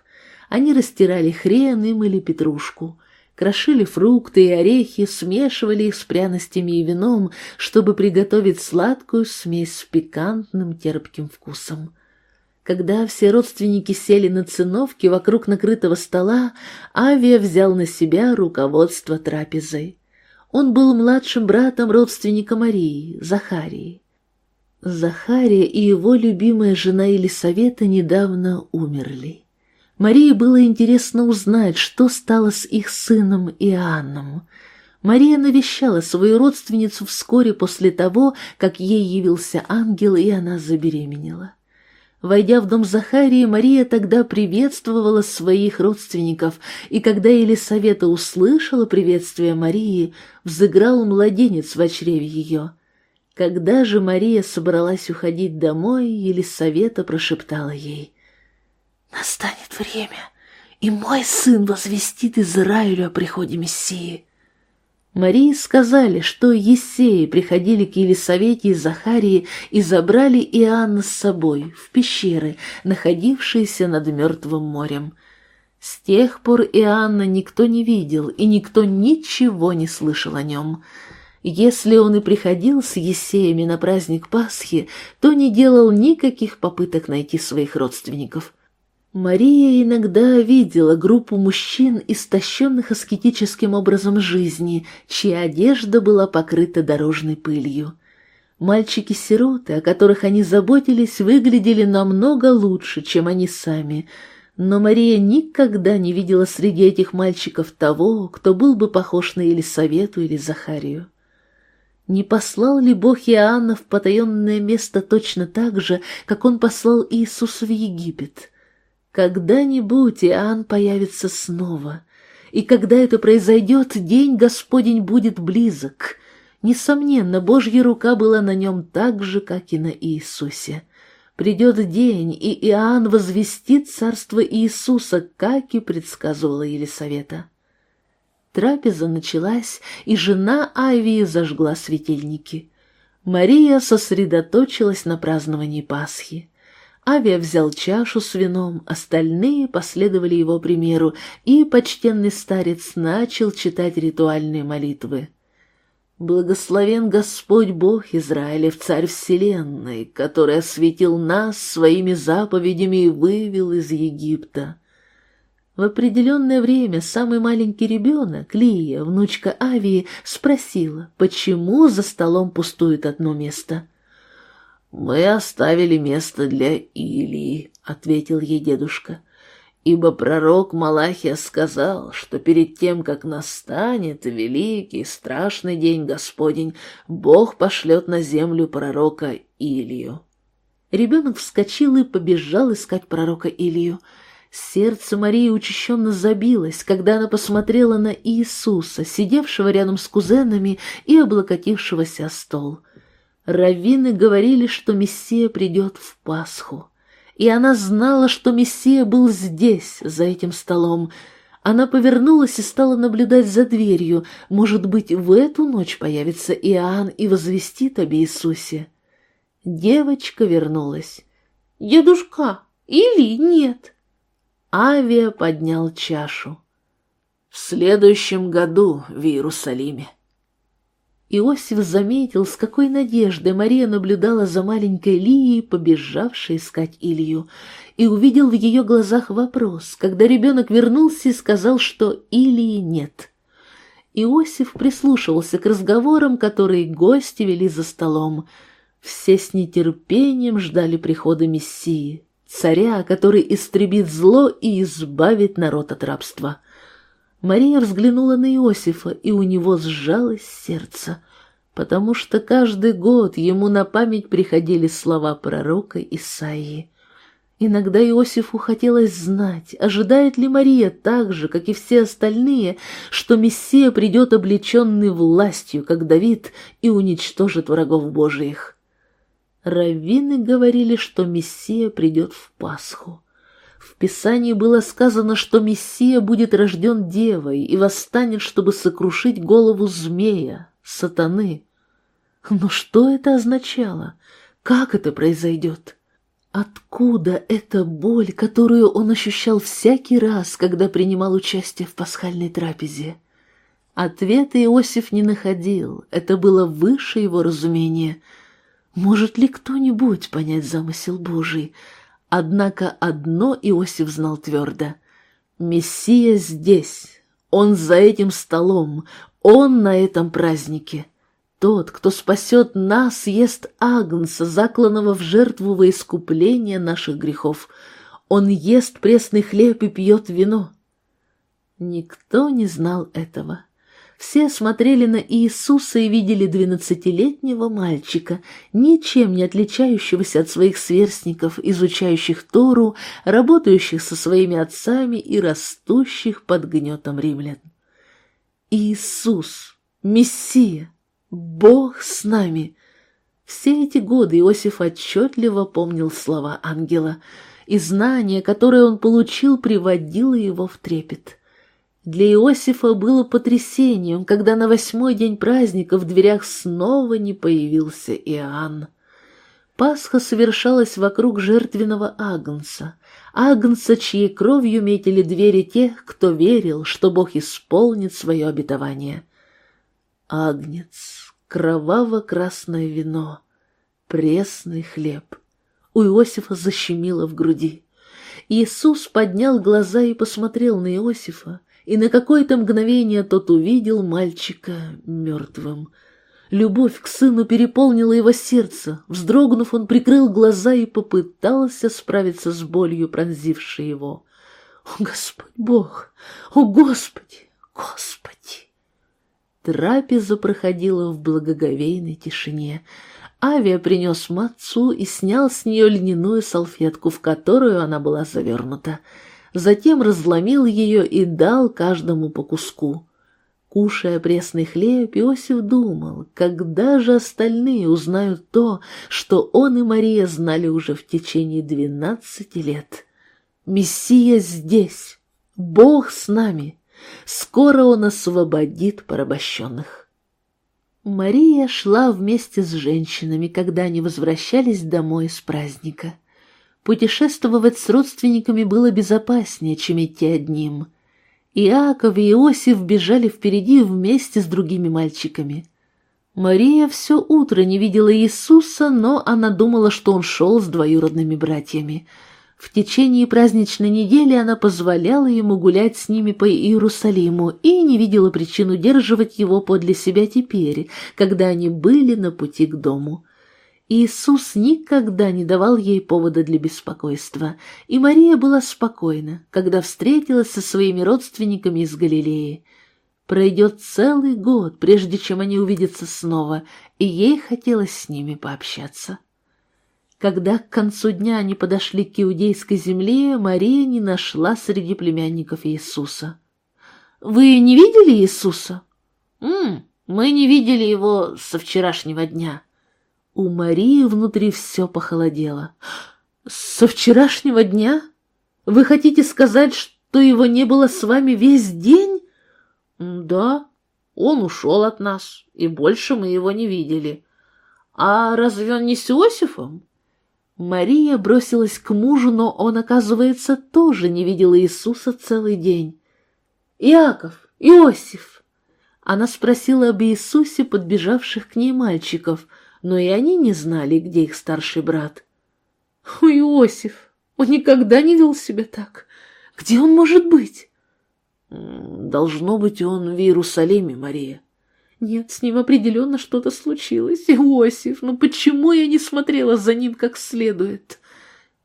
Они растирали хрен и мыли петрушку, крошили фрукты и орехи, смешивали их с пряностями и вином, чтобы приготовить сладкую смесь с пикантным терпким вкусом. Когда все родственники сели на циновки вокруг накрытого стола, Авиа взял на себя руководство трапезой. Он был младшим братом родственника Марии, Захарии. Захария и его любимая жена Елисавета недавно умерли. Марии было интересно узнать, что стало с их сыном Иоанном. Мария навещала свою родственницу вскоре после того, как ей явился ангел, и она забеременела. Войдя в дом Захарии, Мария тогда приветствовала своих родственников, и когда Елисавета услышала приветствие Марии, взыграл младенец в чреве ее. Когда же Мария собралась уходить домой, Елисавета прошептала ей, «Настанет время, и мой сын возвестит Израилю о приходе Мессии». Марии сказали, что Есеи приходили к Елисавете и Захарии и забрали Иоанна с собой в пещеры, находившиеся над Мертвым морем. С тех пор Иоанна никто не видел, и никто ничего не слышал о нем. Если он и приходил с Есеями на праздник Пасхи, то не делал никаких попыток найти своих родственников. Мария иногда видела группу мужчин, истощенных аскетическим образом жизни, чья одежда была покрыта дорожной пылью. Мальчики-сироты, о которых они заботились, выглядели намного лучше, чем они сами, но Мария никогда не видела среди этих мальчиков того, кто был бы похож на Елисавету или Захарию. Не послал ли Бог Иоанна в потаенное место точно так же, как он послал Иисуса в Египет — когда-нибудь Иоанн появится снова, и когда это произойдет, день Господень будет близок. Несомненно, Божья рука была на нем так же, как и на Иисусе. Придет день, и Иоанн возвестит царство Иисуса, как и предсказывала Елисавета. Трапеза началась, и жена Авии зажгла светильники. Мария сосредоточилась на праздновании Пасхи. Авиа взял чашу с вином, остальные последовали его примеру, и почтенный старец начал читать ритуальные молитвы. «Благословен Господь Бог Израилев, Царь Вселенной, который осветил нас своими заповедями и вывел из Египта». В определенное время самый маленький ребенок, Лия, внучка Авии, спросила, почему за столом пустует одно место – «Мы оставили место для Илии», — ответил ей дедушка, «ибо пророк Малахия сказал, что перед тем, как настанет великий страшный день Господень, Бог пошлет на землю пророка Илию». Ребенок вскочил и побежал искать пророка Илию. Сердце Марии учащенно забилось, когда она посмотрела на Иисуса, сидевшего рядом с кузенами и облокотившегося о стол. Раввины говорили, что Мессия придет в Пасху. И она знала, что Мессия был здесь, за этим столом. Она повернулась и стала наблюдать за дверью. Может быть, в эту ночь появится Иоанн и возвестит об Иисусе. Девочка вернулась. «Дедушка, или нет?» Авиа поднял чашу. «В следующем году в Иерусалиме». Иосиф заметил, с какой надеждой Мария наблюдала за маленькой Лией, побежавшей искать Илью, и увидел в ее глазах вопрос, когда ребенок вернулся и сказал, что Илии нет. Иосиф прислушивался к разговорам, которые гости вели за столом. Все с нетерпением ждали прихода Мессии, царя, который истребит зло и избавит народ от рабства. Мария взглянула на Иосифа, и у него сжалось сердце, потому что каждый год ему на память приходили слова пророка Исаии. Иногда Иосифу хотелось знать, ожидает ли Мария так же, как и все остальные, что Мессия придет облеченный властью, как Давид, и уничтожит врагов Божиих. Раввины говорили, что Мессия придет в Пасху. В Писании было сказано, что Мессия будет рожден девой и восстанет, чтобы сокрушить голову змея, сатаны. Но что это означало? Как это произойдет? Откуда эта боль, которую он ощущал всякий раз, когда принимал участие в пасхальной трапезе? Ответа Иосиф не находил, это было выше его разумения. Может ли кто-нибудь понять замысел Божий? Однако одно Иосиф знал твердо. Мессия здесь, он за этим столом, он на этом празднике. Тот, кто спасет нас, ест агнца, закланного в жертву во искупление наших грехов. Он ест пресный хлеб и пьет вино. Никто не знал этого. Все смотрели на Иисуса и видели двенадцатилетнего мальчика, ничем не отличающегося от своих сверстников, изучающих Тору, работающих со своими отцами и растущих под гнетом римлян. Иисус, Мессия, Бог с нами. Все эти годы Иосиф отчетливо помнил слова ангела, и знание, которое он получил, приводило его в трепет. Для Иосифа было потрясением, когда на восьмой день праздника в дверях снова не появился Иоанн. Пасха совершалась вокруг жертвенного агнца, агнца, чьей кровью метили двери тех, кто верил, что Бог исполнит свое обетование. Агнец, кроваво-красное вино, пресный хлеб. У Иосифа защемило в груди. Иисус поднял глаза и посмотрел на Иосифа, и на какое-то мгновение тот увидел мальчика мертвым. Любовь к сыну переполнила его сердце. Вздрогнув, он прикрыл глаза и попытался справиться с болью, пронзившей его. «О, Господь Бог! О, Господи! Господи!» Трапеза проходила в благоговейной тишине. Авиа принес мацу и снял с нее льняную салфетку, в которую она была завернута затем разломил ее и дал каждому по куску. Кушая пресный хлеб, Иосиф думал, когда же остальные узнают то, что он и Мария знали уже в течение двенадцати лет. Мессия здесь, Бог с нами, скоро он освободит порабощенных. Мария шла вместе с женщинами, когда они возвращались домой с праздника. Путешествовать с родственниками было безопаснее, чем идти одним. Иаков и Иосиф бежали впереди вместе с другими мальчиками. Мария все утро не видела Иисуса, но она думала, что он шел с двоюродными братьями. В течение праздничной недели она позволяла ему гулять с ними по Иерусалиму и не видела причин удерживать его подле себя теперь, когда они были на пути к дому. Иисус никогда не давал ей повода для беспокойства, и Мария была спокойна, когда встретилась со своими родственниками из Галилеи. Пройдет целый год, прежде чем они увидятся снова, и ей хотелось с ними пообщаться. Когда к концу дня они подошли к иудейской земле, Мария не нашла среди племянников Иисуса. «Вы не видели Иисуса?» «М -м, «Мы не видели его со вчерашнего дня». У Марии внутри все похолодело. «Со вчерашнего дня? Вы хотите сказать, что его не было с вами весь день?» «Да, он ушел от нас, и больше мы его не видели. А разве он не с Иосифом?» Мария бросилась к мужу, но он, оказывается, тоже не видел Иисуса целый день. «Иаков! Иосиф!» Она спросила об Иисусе подбежавших к ней мальчиков — но и они не знали, где их старший брат. «О, Иосиф! Он никогда не вел себя так! Где он может быть?» «Должно быть, он в Иерусалиме, Мария». «Нет, с ним определенно что-то случилось. Иосиф, ну почему я не смотрела за ним как следует?»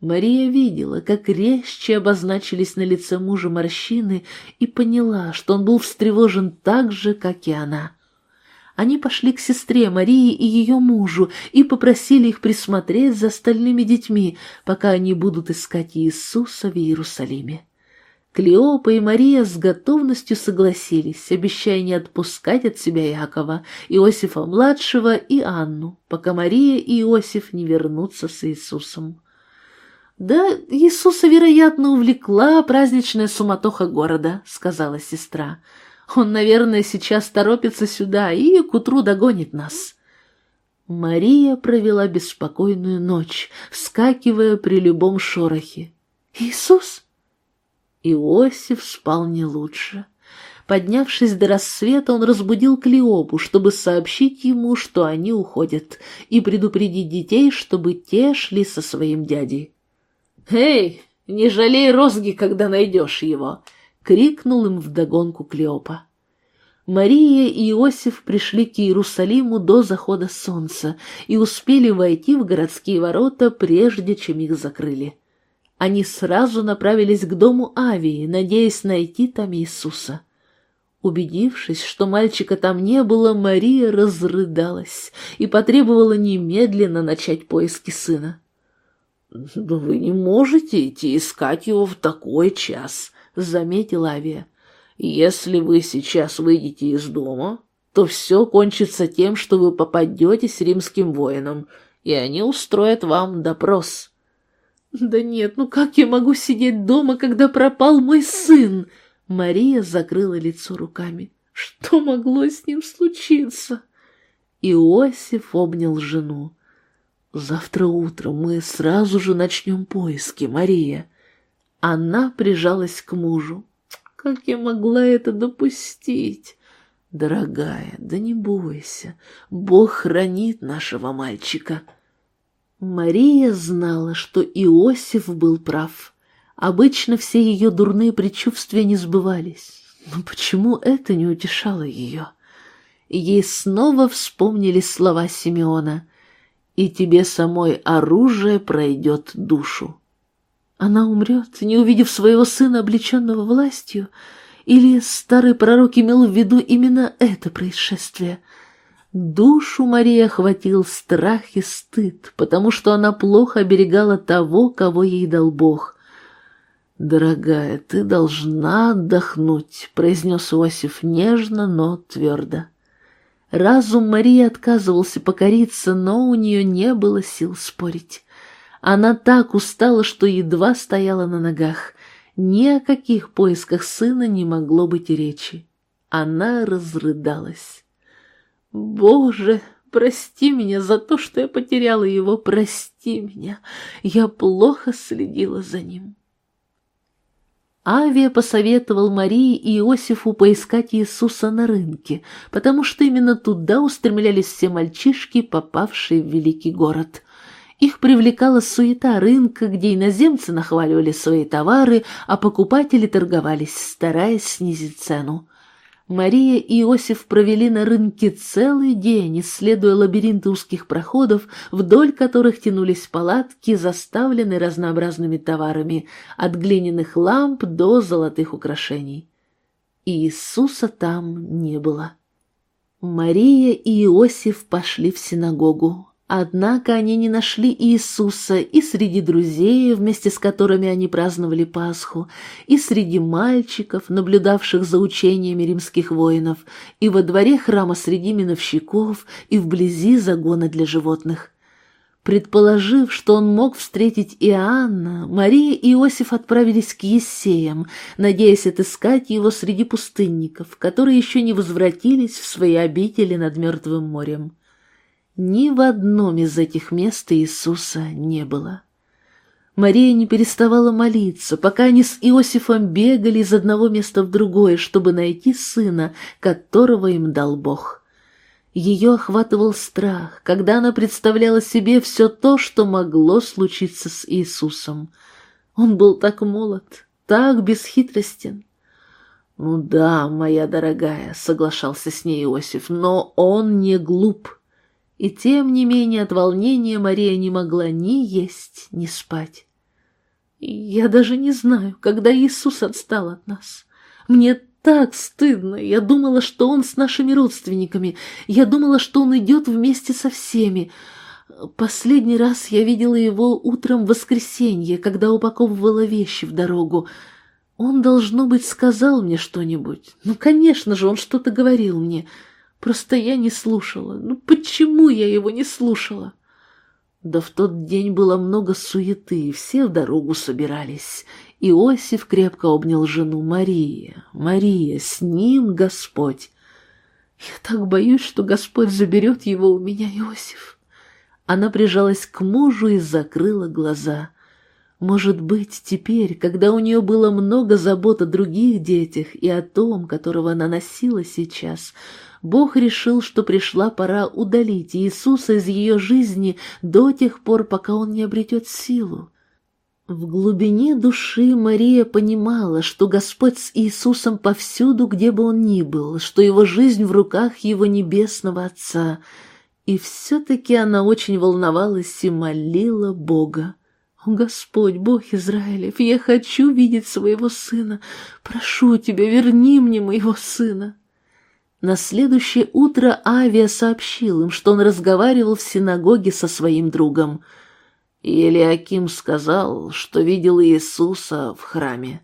Мария видела, как резче обозначились на лице мужа морщины, и поняла, что он был встревожен так же, как и она. Они пошли к сестре Марии и ее мужу и попросили их присмотреть за остальными детьми, пока они будут искать Иисуса в Иерусалиме. Клеопа и Мария с готовностью согласились, обещая не отпускать от себя Якова, Иосифа-младшего и Анну, пока Мария и Иосиф не вернутся с Иисусом. «Да, Иисуса, вероятно, увлекла праздничная суматоха города», — сказала сестра. Он, наверное, сейчас торопится сюда и к утру догонит нас. Мария провела беспокойную ночь, вскакивая при любом шорохе. «Иисус?» Иосиф спал не лучше. Поднявшись до рассвета, он разбудил Клеопу, чтобы сообщить ему, что они уходят, и предупредить детей, чтобы те шли со своим дядей. «Эй, не жалей розги, когда найдешь его!» — крикнул им вдогонку Клеопа. Мария и Иосиф пришли к Иерусалиму до захода солнца и успели войти в городские ворота, прежде чем их закрыли. Они сразу направились к дому Авии, надеясь найти там Иисуса. Убедившись, что мальчика там не было, Мария разрыдалась и потребовала немедленно начать поиски сына. «Да вы не можете идти искать его в такой час», — заметил Авиа. «Если вы сейчас выйдете из дома, то все кончится тем, что вы попадетесь римским воинам, и они устроят вам допрос». «Да нет, ну как я могу сидеть дома, когда пропал мой сын?» Мария закрыла лицо руками. Что могло с ним случиться? Иосиф обнял жену. «Завтра утром мы сразу же начнем поиски, Мария». Она прижалась к мужу. «Как я могла это допустить?» «Дорогая, да не бойся, Бог хранит нашего мальчика». Мария знала, что Иосиф был прав. Обычно все ее дурные предчувствия не сбывались. Но почему это не утешало ее? Ей снова вспомнились слова Симеона «И тебе самой оружие пройдет душу». Она умрет, не увидев своего сына, облеченного властью, или старый пророк имел в виду именно это происшествие – Душу Марии охватил страх и стыд, потому что она плохо оберегала того, кого ей дал Бог. «Дорогая, ты должна отдохнуть», — произнес Иосиф нежно, но твердо. Разум Марии отказывался покориться, но у нее не было сил спорить. Она так устала, что едва стояла на ногах. Ни о каких поисках сына не могло быть речи. Она разрыдалась. «Боже, прости меня за то, что я потеряла его, прости меня. Я плохо следила за ним». Авия посоветовал Марии и Иосифу поискать Иисуса на рынке, потому что именно туда устремлялись все мальчишки, попавшие в великий город. Их привлекала суета рынка, где иноземцы нахваливали свои товары, а покупатели торговались, стараясь снизить цену. Мария и Иосиф провели на рынке целый день, исследуя лабиринты узких проходов, вдоль которых тянулись палатки, заставленные разнообразными товарами, от глиняных ламп до золотых украшений. И Иисуса там не было. Мария и Иосиф пошли в синагогу, Однако они не нашли Иисуса и среди друзей, вместе с которыми они праздновали Пасху, и среди мальчиков, наблюдавших за учениями римских воинов, и во дворе храма среди миновщиков, и вблизи загона для животных. Предположив, что он мог встретить Иоанна, Мария и Иосиф отправились к Ессеям, надеясь отыскать его среди пустынников, которые еще не возвратились в свои обители над Мертвым морем. Ни в одном из этих мест Иисуса не было. Мария не переставала молиться, пока они с Иосифом бегали из одного места в другое, чтобы найти сына, которого им дал Бог. Ее охватывал страх, когда она представляла себе все то, что могло случиться с Иисусом. Он был так молод, так бесхитростен. «Ну да, моя дорогая», — соглашался с ней Иосиф, — «но он не глуп». И тем не менее от волнения Мария не могла ни есть, ни спать. Я даже не знаю, когда Иисус отстал от нас. Мне так стыдно. Я думала, что он с нашими родственниками. Я думала, что он идет вместе со всеми. Последний раз я видела его утром в воскресенье, когда упаковывала вещи в дорогу. Он, должно быть, сказал мне что-нибудь. Ну, конечно же, он что-то говорил мне. — Просто я не слушала. Ну почему я его не слушала? Да в тот день было много суеты, все в дорогу собирались. Иосиф крепко обнял жену Мария. «Мария, с ним Господь!» «Я так боюсь, что Господь заберет его у меня, Иосиф!» Она прижалась к мужу и закрыла глаза. Может быть, теперь, когда у нее было много забот о других детях и о том, которого она носила сейчас, Бог решил, что пришла пора удалить Иисуса из ее жизни до тех пор, пока он не обретет силу. В глубине души Мария понимала, что Господь с Иисусом повсюду, где бы он ни был, что его жизнь в руках его небесного Отца. И все-таки она очень волновалась и молила Бога. «О, Господь, Бог Израилев, я хочу видеть своего сына. Прошу тебя, верни мне моего сына». На следующее утро Авиа сообщил им, что он разговаривал в синагоге со своим другом. Елиаким сказал, что видел Иисуса в храме.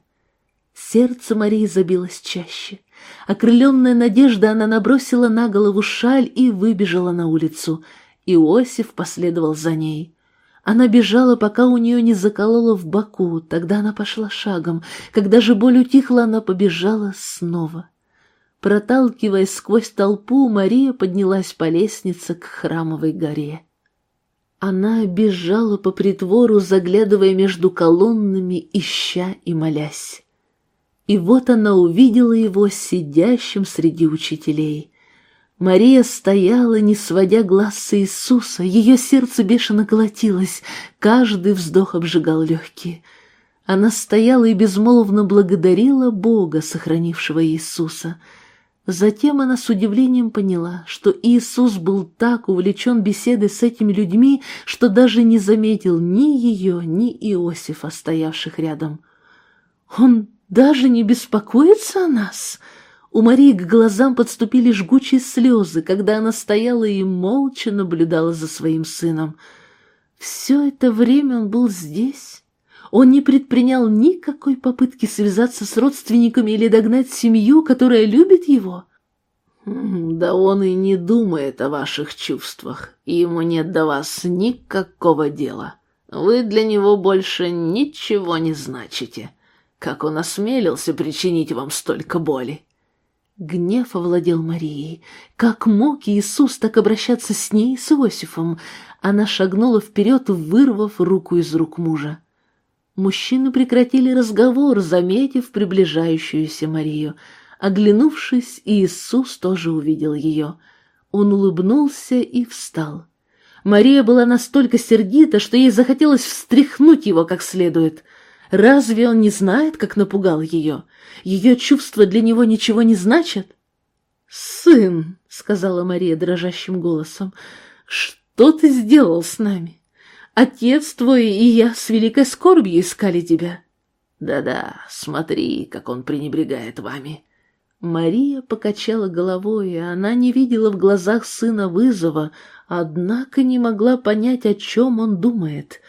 Сердце Марии забилось чаще. Окрыленная надежда, она набросила на голову шаль и выбежала на улицу. Иосиф последовал за ней. Она бежала, пока у нее не заколола в боку, тогда она пошла шагом. Когда же боль утихла, она побежала снова. Проталкиваясь сквозь толпу, Мария поднялась по лестнице к храмовой горе. Она бежала по притвору, заглядывая между колоннами, ища и молясь. И вот она увидела его сидящим среди учителей. Мария стояла, не сводя глаз с Иисуса, ее сердце бешено колотилось, каждый вздох обжигал легкие. Она стояла и безмолвно благодарила Бога, сохранившего Иисуса — Затем она с удивлением поняла, что Иисус был так увлечен беседой с этими людьми, что даже не заметил ни ее, ни Иосифа, стоявших рядом. «Он даже не беспокоится о нас?» У Марии к глазам подступили жгучие слезы, когда она стояла и молча наблюдала за своим сыном. Все это время он был здесь. Он не предпринял никакой попытки связаться с родственниками или догнать семью, которая любит его. Да он и не думает о ваших чувствах, и ему нет до вас никакого дела. Вы для него больше ничего не значите. Как он осмелился причинить вам столько боли? Гнев овладел Марией. Как мог Иисус так обращаться с ней, с Иосифом? Она шагнула вперед, вырвав руку из рук мужа. Мужчины прекратили разговор, заметив приближающуюся Марию. Оглянувшись, Иисус тоже увидел ее. Он улыбнулся и встал. Мария была настолько сердита, что ей захотелось встряхнуть его как следует. Разве он не знает, как напугал ее? Ее чувства для него ничего не значат? «Сын», — сказала Мария дрожащим голосом, — «что ты сделал с нами?» Отец твой и я с великой скорбью искали тебя. Да-да, смотри, как он пренебрегает вами. Мария покачала головой, и она не видела в глазах сына вызова, однако не могла понять, о чем он думает.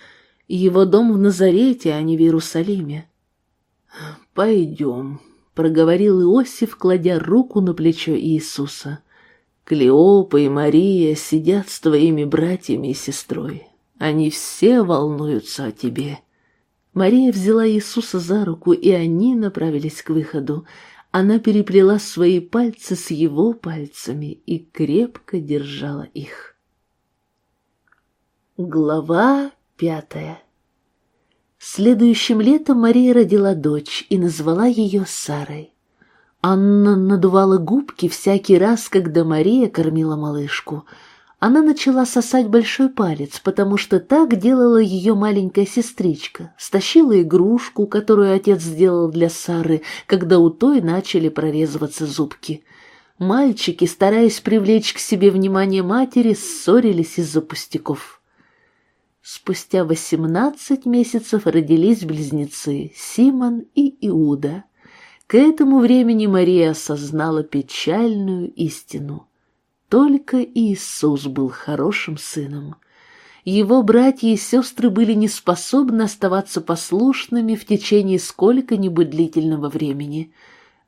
Его дом в Назарете, а не в Иерусалиме. «Пойдем», — проговорил Иосиф, кладя руку на плечо Иисуса. «Клеопа и Мария сидят с твоими братьями и сестрой. Они все волнуются о тебе». Мария взяла Иисуса за руку, и они направились к выходу. Она переплела свои пальцы с его пальцами и крепко держала их. Глава пятая Следующим летом Мария родила дочь и назвала ее Сарой. Анна надувала губки всякий раз, когда Мария кормила малышку — она начала сосать большой палец, потому что так делала ее маленькая сестричка, стащила игрушку, которую отец сделал для Сары, когда у той начали прорезываться зубки. Мальчики, стараясь привлечь к себе внимание матери, ссорились из-за пустяков. Спустя восемнадцать месяцев родились близнецы Симон и Иуда. К этому времени Мария осознала печальную истину. Только Иисус был хорошим сыном. Его братья и сестры были не способны оставаться послушными в течение сколько-нибудь длительного времени.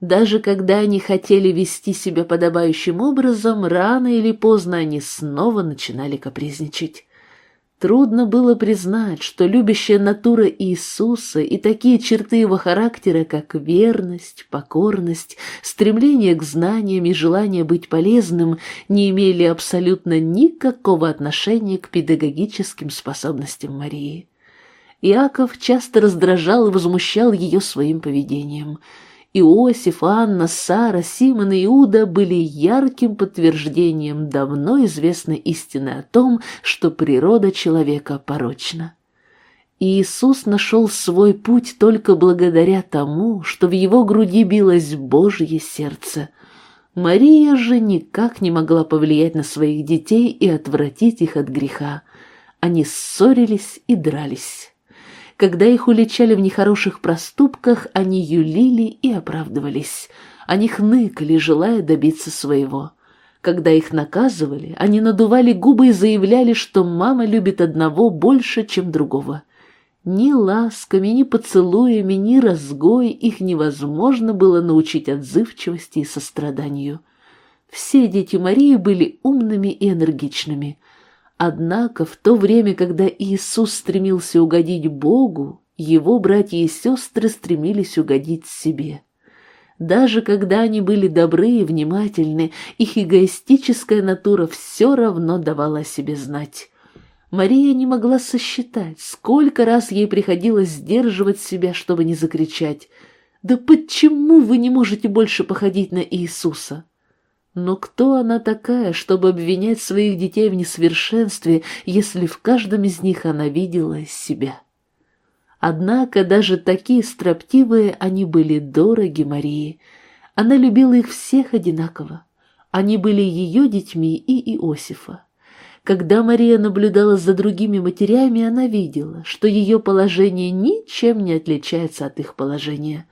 Даже когда они хотели вести себя подобающим образом, рано или поздно они снова начинали капризничать. Трудно было признать, что любящая натура Иисуса и такие черты его характера, как верность, покорность, стремление к знаниям и желание быть полезным, не имели абсолютно никакого отношения к педагогическим способностям Марии. Иаков часто раздражал и возмущал ее своим поведением – Иосиф, Анна, Сара, Симон и Иуда были ярким подтверждением давно известной истины о том, что природа человека порочна. Иисус нашел свой путь только благодаря тому, что в его груди билось Божье сердце. Мария же никак не могла повлиять на своих детей и отвратить их от греха. Они ссорились и дрались. Когда их уличали в нехороших проступках, они юлили и оправдывались. Они хныкали, желая добиться своего. Когда их наказывали, они надували губы и заявляли, что мама любит одного больше, чем другого. Ни ласками, ни поцелуями, ни разгой их невозможно было научить отзывчивости и состраданию. Все дети Марии были умными и энергичными. Однако в то время, когда Иисус стремился угодить Богу, его братья и сестры стремились угодить себе. Даже когда они были добры и внимательны, их эгоистическая натура все равно давала о себе знать. Мария не могла сосчитать, сколько раз ей приходилось сдерживать себя, чтобы не закричать «Да почему вы не можете больше походить на Иисуса?» Но кто она такая, чтобы обвинять своих детей в несовершенстве, если в каждом из них она видела себя? Однако даже такие строптивые они были дороги Марии. Она любила их всех одинаково. Они были ее детьми и Иосифа. Когда Мария наблюдала за другими матерями, она видела, что ее положение ничем не отличается от их положения.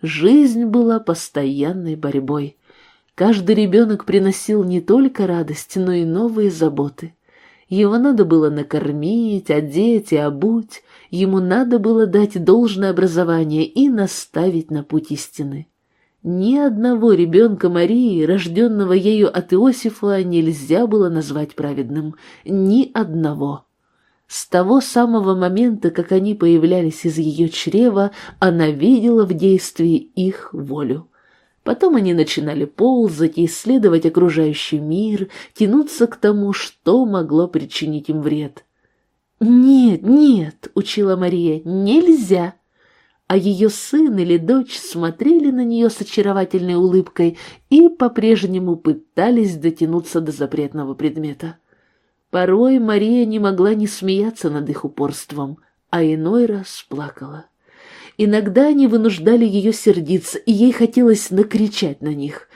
Жизнь была постоянной борьбой. Каждый ребенок приносил не только радость, но и новые заботы. Его надо было накормить, одеть и обуть, ему надо было дать должное образование и наставить на путь истины. Ни одного ребенка Марии, рожденного ею от Иосифа, нельзя было назвать праведным. Ни одного. С того самого момента, как они появлялись из ее чрева, она видела в действии их волю. Потом они начинали ползать и исследовать окружающий мир, тянуться к тому, что могло причинить им вред. «Нет, нет», — учила Мария, — «нельзя». А ее сын или дочь смотрели на нее с очаровательной улыбкой и по-прежнему пытались дотянуться до запретного предмета. Порой Мария не могла не смеяться над их упорством, а иной раз плакала. Иногда они вынуждали ее сердиться, и ей хотелось накричать на них.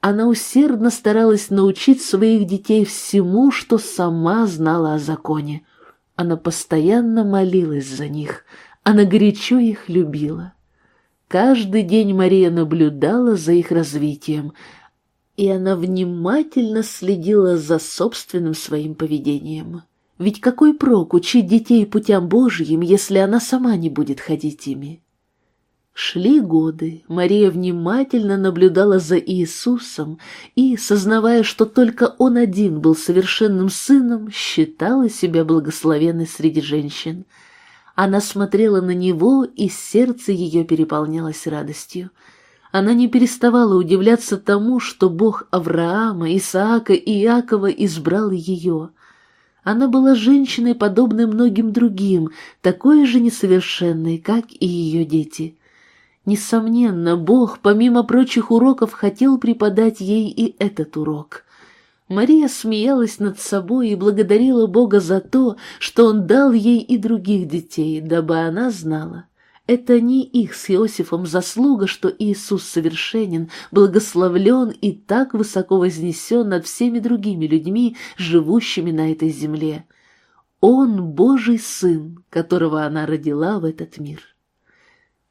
Она усердно старалась научить своих детей всему, что сама знала о законе. Она постоянно молилась за них, она горячо их любила. Каждый день Мария наблюдала за их развитием, и она внимательно следила за собственным своим поведением. Ведь какой прок учить детей путям Божьим, если она сама не будет ходить ими? Шли годы, Мария внимательно наблюдала за Иисусом и, сознавая, что только Он один был совершенным сыном, считала себя благословенной среди женщин. Она смотрела на Него, и сердце ее переполнялось радостью. Она не переставала удивляться тому, что Бог Авраама, Исаака и Иакова избрал ее. Она была женщиной, подобной многим другим, такой же несовершенной, как и ее дети. Несомненно, Бог, помимо прочих уроков, хотел преподать ей и этот урок. Мария смеялась над собой и благодарила Бога за то, что Он дал ей и других детей, дабы она знала. Это не их с Иосифом заслуга, что Иисус совершенен, благословлен и так высоко вознесен над всеми другими людьми, живущими на этой земле. Он Божий Сын, которого она родила в этот мир.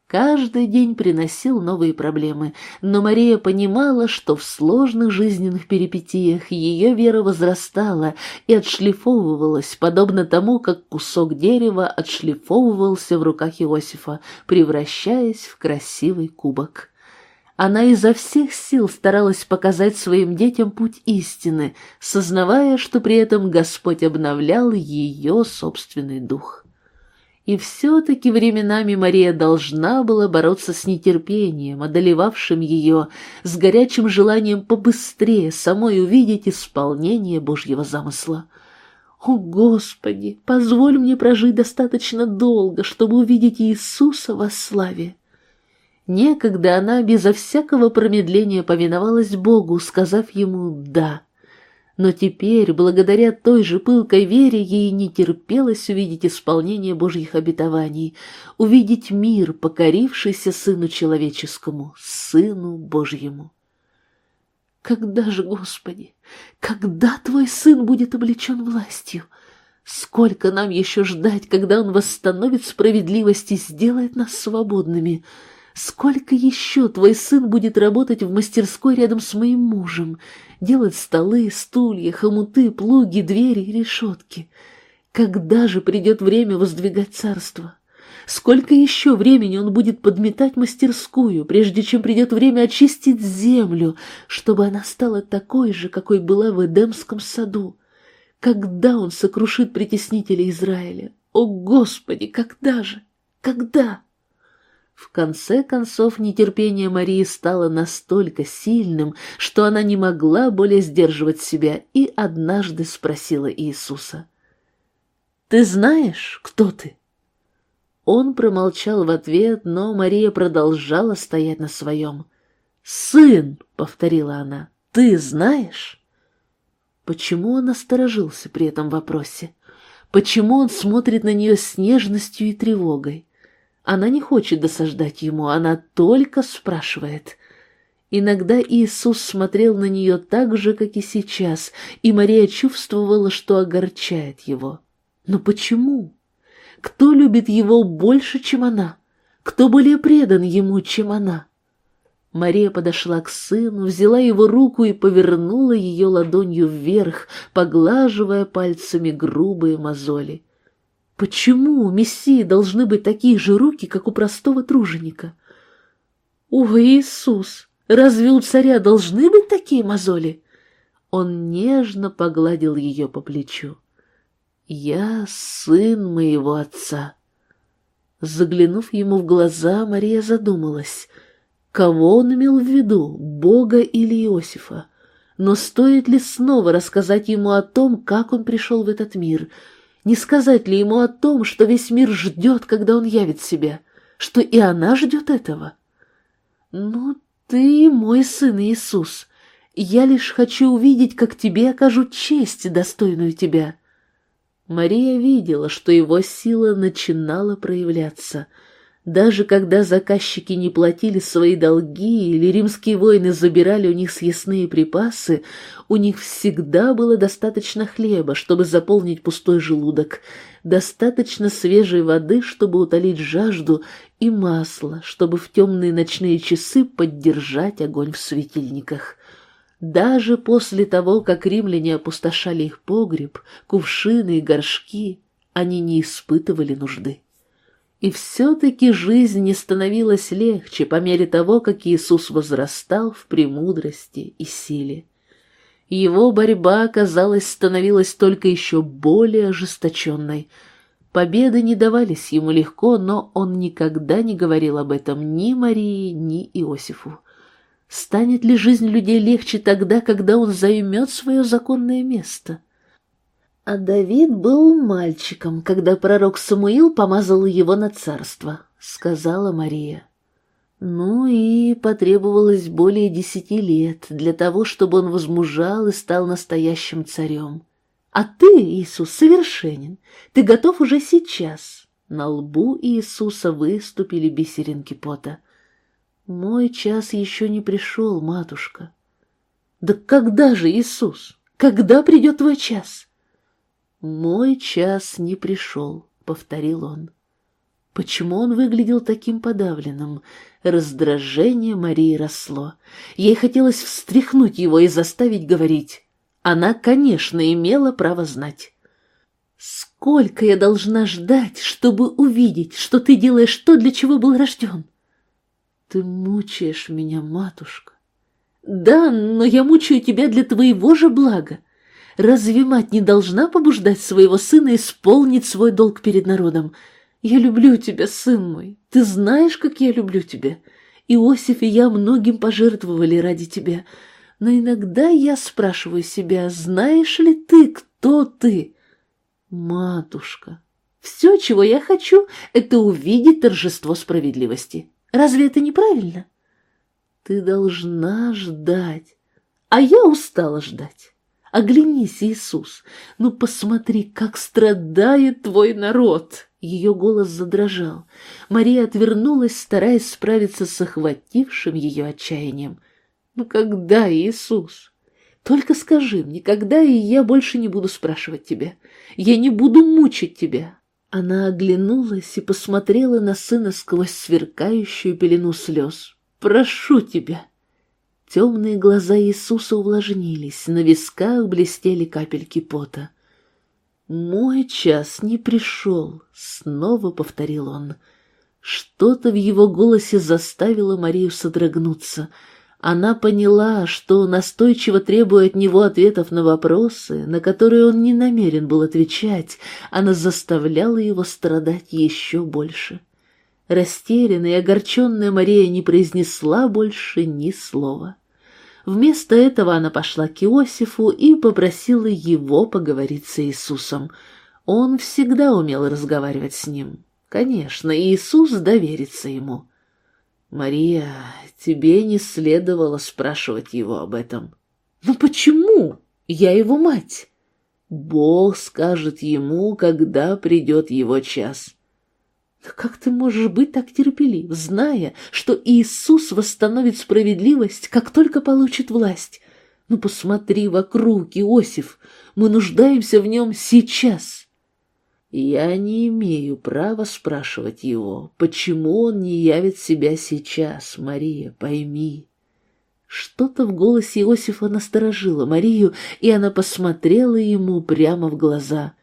Каждый день приносил новые проблемы, но Мария понимала, что в сложных жизненных перипетиях ее вера возрастала и отшлифовывалась, подобно тому, как кусок дерева отшлифовывался в руках Иосифа, превращаясь в красивый кубок. Она изо всех сил старалась показать своим детям путь истины, сознавая, что при этом Господь обновлял ее собственный дух. И все-таки временами Мария должна была бороться с нетерпением, одолевавшим ее, с горячим желанием побыстрее самой увидеть исполнение Божьего замысла. «О, Господи, позволь мне прожить достаточно долго, чтобы увидеть Иисуса во славе!» Некогда она безо всякого промедления повиновалась Богу, сказав ему «да», но теперь, благодаря той же пылкой вере, ей не терпелось увидеть исполнение Божьих обетований, увидеть мир, покорившийся Сыну Человеческому, Сыну Божьему. Когда же, Господи, когда Твой Сын будет облечен властью? Сколько нам еще ждать, когда он восстановит справедливость и сделает нас свободными? Сколько еще твой сын будет работать в мастерской рядом с моим мужем, делать столы, стулья, хомуты, плуги, двери и решетки? Когда же придет время воздвигать царство? Сколько еще времени он будет подметать мастерскую, прежде чем придет время очистить землю, чтобы она стала такой же, какой была в Эдемском саду? Когда он сокрушит притеснителей Израиля? О, Господи, когда же? Когда? В конце концов, нетерпение Марии стало настолько сильным, что она не могла более сдерживать себя и однажды спросила Иисуса. «Ты знаешь, кто ты?» Он промолчал в ответ, но Мария продолжала стоять на своем. «Сын!» — повторила она. «Ты знаешь?» Почему он осторожился при этом вопросе? Почему он смотрит на нее с нежностью и тревогой? Она не хочет досаждать ему, она только спрашивает. Иногда Иисус смотрел на нее так же, как и сейчас, и Мария чувствовала, что огорчает его. Но почему? Кто любит его больше, чем она? Кто более предан ему, чем она? Мария подошла к сыну, взяла его руку и повернула ее ладонью вверх, поглаживая пальцами грубые мозоли. Почему у Мессии должны быть такие же руки, как у простого труженика? О, Иисус! Разве у царя должны быть такие мозоли? Он нежно погладил ее по плечу. «Я сын моего отца». Заглянув ему в глаза, Мария задумалась — Кого он имел в виду, Бога или Иосифа? Но стоит ли снова рассказать ему о том, как он пришел в этот мир? Не сказать ли ему о том, что весь мир ждет, когда он явит себя? Что и она ждет этого? Ну, ты мой сын Иисус. Я лишь хочу увидеть, как тебе окажут честь, достойную тебя. Мария видела, что его сила начинала проявляться — даже когда заказчики не платили свои долги или римские воины забирали у них съестные припасы, у них всегда было достаточно хлеба, чтобы заполнить пустой желудок, достаточно свежей воды, чтобы утолить жажду, и масла, чтобы в темные ночные часы поддержать огонь в светильниках. Даже после того, как римляне опустошали их погреб, кувшины и горшки, они не испытывали нужды. И все-таки жизнь не становилась легче по мере того, как Иисус возрастал в премудрости и силе. Его борьба, казалось, становилась только еще более ожесточенной. Победы не давались ему легко, но он никогда не говорил об этом ни Марии, ни Иосифу. Станет ли жизнь людей легче тогда, когда он займет свое законное место? А Давид был мальчиком, когда пророк Самуил помазал его на царство, сказала Мария. Ну и потребовалось более десяти лет для того, чтобы он возмужал и стал настоящим царем. А ты, Иисус, совершенен. Ты готов уже сейчас. На лбу Иисуса выступили бисеринки пота. Мой час еще не пришел, матушка. Да когда же, Иисус? Когда придет твой час? «Мой час не пришел», — повторил он. Почему он выглядел таким подавленным? Раздражение Марии росло. Ей хотелось встряхнуть его и заставить говорить. Она, конечно, имела право знать. «Сколько я должна ждать, чтобы увидеть, что ты делаешь то, для чего был рожден?» «Ты мучаешь меня, матушка». «Да, но я мучаю тебя для твоего же блага. Разве мать не должна побуждать своего сына исполнить свой долг перед народом? Я люблю тебя, сын мой. Ты знаешь, как я люблю тебя. Иосиф и я многим пожертвовали ради тебя. Но иногда я спрашиваю себя, знаешь ли ты, кто ты? Матушка, все, чего я хочу, это увидеть торжество справедливости. Разве это неправильно? Ты должна ждать, а я устала ждать. Оглянись, Иисус, ну посмотри, как страдает твой народ!» Ее голос задрожал. Мария отвернулась, стараясь справиться с охватившим ее отчаянием. «Ну когда, Иисус? Только скажи мне, когда и я больше не буду спрашивать тебя. Я не буду мучить тебя. Она оглянулась и посмотрела на сына сквозь сверкающую пелену слез. «Прошу тебя!» Темные глаза Иисуса увлажнились, на висках блестели капельки пота. «Мой час не пришел», — снова повторил он. Что-то в его голосе заставило Марию содрогнуться — она поняла, что настойчиво требуя от него ответов на вопросы, на которые он не намерен был отвечать, она заставляла его страдать еще больше. Растерянная и огорченная Мария не произнесла больше ни слова. Вместо этого она пошла к Иосифу и попросила его поговорить с Иисусом. Он всегда умел разговаривать с ним. Конечно, Иисус доверится ему. «Мария, тебе не следовало спрашивать его об этом». «Но почему? Я его мать». «Бог скажет ему, когда придет его час». Но как ты можешь быть так терпелив, зная, что Иисус восстановит справедливость, как только получит власть? Ну посмотри вокруг, Иосиф, мы нуждаемся в нем сейчас. Я не имею права спрашивать его, почему он не явит себя сейчас, Мария, пойми. Что-то в голосе Иосифа насторожило Марию, и она посмотрела ему прямо в глаза.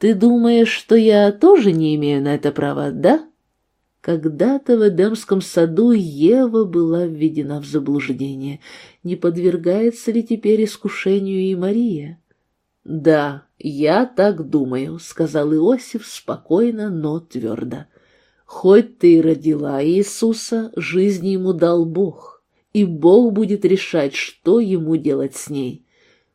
«Ты думаешь, что я тоже не имею на это права, да?» Когда-то в Эдемском саду Ева была введена в заблуждение. Не подвергается ли теперь искушению и Мария? «Да, я так думаю», — сказал Иосиф спокойно, но твердо. «Хоть ты и родила Иисуса, жизнь ему дал Бог, и Бог будет решать, что ему делать с ней.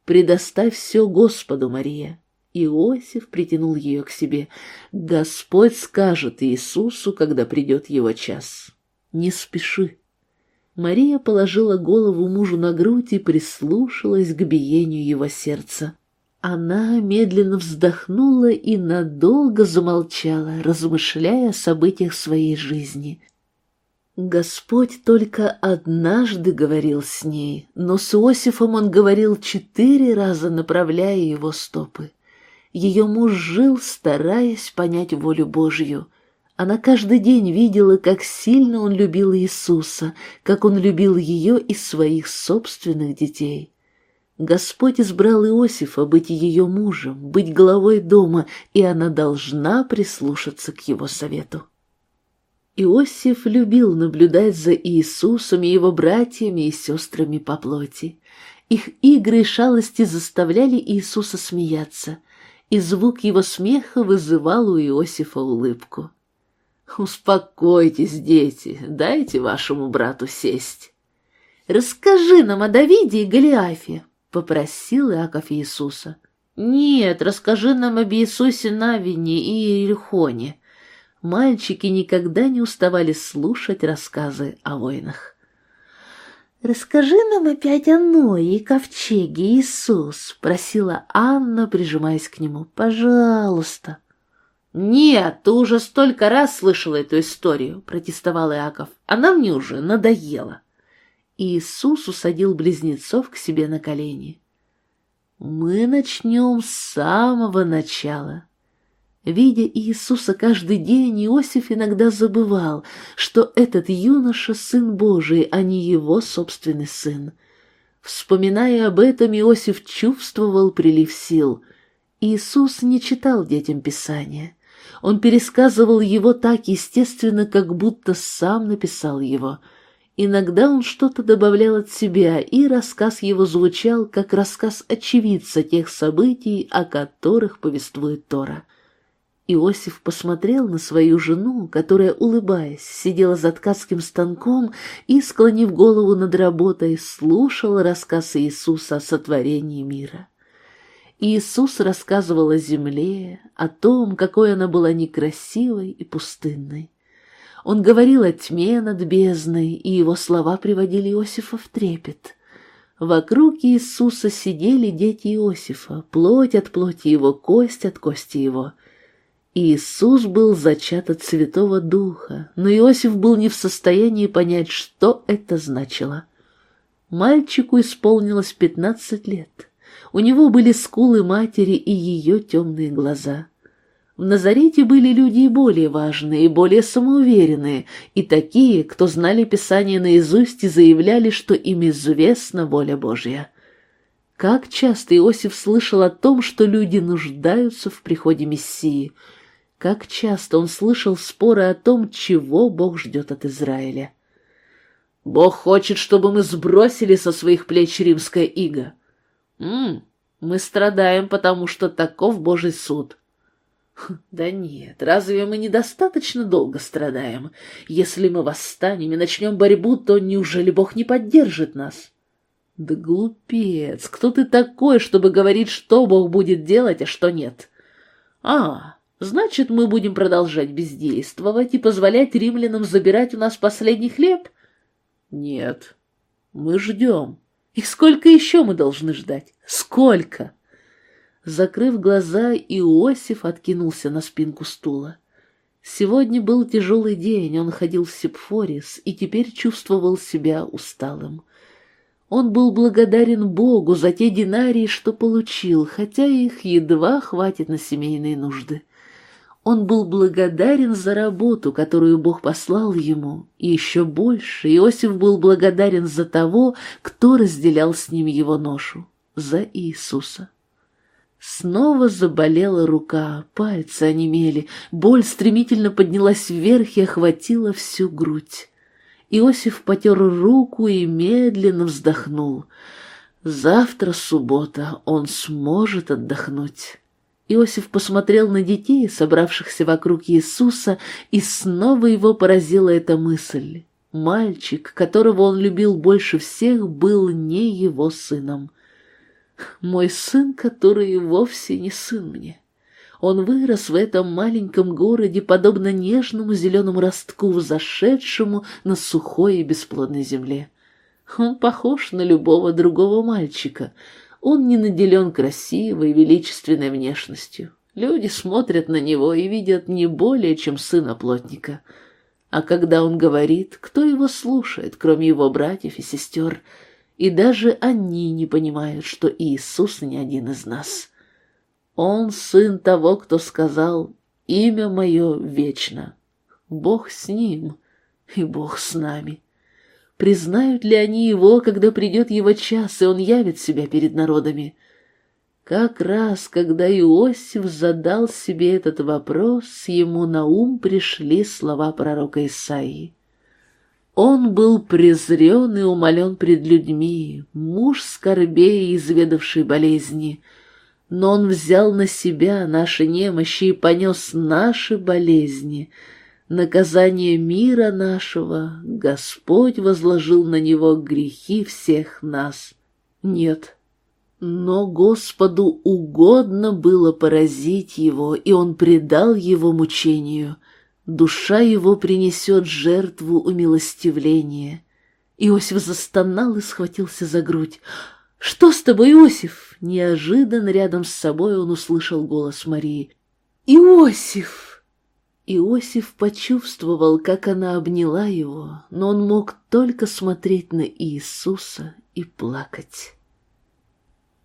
Предоставь все Господу, Мария». Иосиф притянул ее к себе. «Господь скажет Иисусу, когда придет его час. Не спеши». Мария положила голову мужу на грудь и прислушалась к биению его сердца. Она медленно вздохнула и надолго замолчала, размышляя о событиях своей жизни. Господь только однажды говорил с ней, но с Иосифом он говорил четыре раза, направляя его стопы. Ее муж жил, стараясь понять волю Божью. Она каждый день видела, как сильно он любил Иисуса, как он любил ее и своих собственных детей. Господь избрал Иосифа быть ее мужем, быть главой дома, и она должна прислушаться к его совету. Иосиф любил наблюдать за Иисусом и его братьями и сестрами по плоти. Их игры и шалости заставляли Иисуса смеяться, и звук его смеха вызывал у Иосифа улыбку. «Успокойтесь, дети, дайте вашему брату сесть. Расскажи нам о Давиде и Голиафе», попросил Иаков Иисуса. «Нет, расскажи нам об Иисусе Навине и Иерихоне». Мальчики никогда не уставали слушать рассказы о войнах. «Расскажи нам опять о Ное и ковчеге, Иисус», — просила Анна, прижимаясь к нему. «Пожалуйста». «Нет, ты уже столько раз слышала эту историю», — протестовал Иаков. «Она мне уже надоела». Иисус усадил близнецов к себе на колени. Мы начнем с самого начала. Видя Иисуса каждый день, Иосиф иногда забывал, что этот юноша — сын Божий, а не его собственный сын. Вспоминая об этом, Иосиф чувствовал прилив сил. Иисус не читал детям Писания. Он пересказывал его так естественно, как будто сам написал его — Иногда он что-то добавлял от себя, и рассказ его звучал, как рассказ очевидца тех событий, о которых повествует Тора. Иосиф посмотрел на свою жену, которая, улыбаясь, сидела за ткацким станком и, склонив голову над работой, слушала рассказ Иисуса о сотворении мира. Иисус рассказывал о земле, о том, какой она была некрасивой и пустынной. Он говорил о тьме над бездной, и его слова приводили Иосифа в трепет. Вокруг Иисуса сидели дети Иосифа, плоть от плоти его, кость от кости его. Иисус был зачат от Святого Духа, но Иосиф был не в состоянии понять, что это значило. Мальчику исполнилось пятнадцать лет. У него были скулы матери и ее темные глаза. В Назарете были люди и более важные, и более самоуверенные, и такие, кто знали Писание наизусть и заявляли, что им известна воля Божья. Как часто Иосиф слышал о том, что люди нуждаются в приходе Мессии. Как часто он слышал споры о том, чего Бог ждет от Израиля. «Бог хочет, чтобы мы сбросили со своих плеч римское иго». «М -м, мы страдаем, потому что таков Божий суд». Да нет, разве мы недостаточно долго страдаем? Если мы восстанем и начнем борьбу, то неужели Бог не поддержит нас? Да глупец, кто ты такой, чтобы говорить, что Бог будет делать, а что нет? А, значит, мы будем продолжать бездействовать и позволять римлянам забирать у нас последний хлеб? Нет, мы ждем. И сколько еще мы должны ждать? Сколько? Закрыв глаза, Иосиф откинулся на спинку стула. Сегодня был тяжелый день, он ходил в Сепфорис и теперь чувствовал себя усталым. Он был благодарен Богу за те динарии, что получил, хотя их едва хватит на семейные нужды. Он был благодарен за работу, которую Бог послал ему, и еще больше Иосиф был благодарен за того, кто разделял с ним его ношу, за Иисуса. Снова заболела рука, пальцы онемели, боль стремительно поднялась вверх и охватила всю грудь. Иосиф потер руку и медленно вздохнул. Завтра суббота, он сможет отдохнуть. Иосиф посмотрел на детей, собравшихся вокруг Иисуса, и снова его поразила эта мысль. Мальчик, которого он любил больше всех, был не его сыном. Мой сын, который вовсе не сын мне. Он вырос в этом маленьком городе, подобно нежному зеленому ростку, взошедшему на сухой и бесплодной земле. Он похож на любого другого мальчика. Он не наделен красивой, величественной внешностью. Люди смотрят на него и видят не более, чем сына плотника. А когда он говорит, кто его слушает, кроме его братьев и сестер — и даже они не понимают, что Иисус не один из нас. Он сын того, кто сказал «Имя мое вечно». Бог с ним, и Бог с нами. Признают ли они его, когда придет его час, и он явит себя перед народами? Как раз, когда Иосиф задал себе этот вопрос, ему на ум пришли слова пророка Исаии. Он был презрен и умолен пред людьми, муж скорбей и изведавший болезни. Но он взял на себя наши немощи и понес наши болезни. Наказание мира нашего Господь возложил на него грехи всех нас. Нет, но Господу угодно было поразить его, и он предал его мучению — душа его принесет жертву умилостивления. Иосиф застонал и схватился за грудь. «Что с тобой, Иосиф?» Неожиданно рядом с собой он услышал голос Марии. «Иосиф!» Иосиф почувствовал, как она обняла его, но он мог только смотреть на Иисуса и плакать.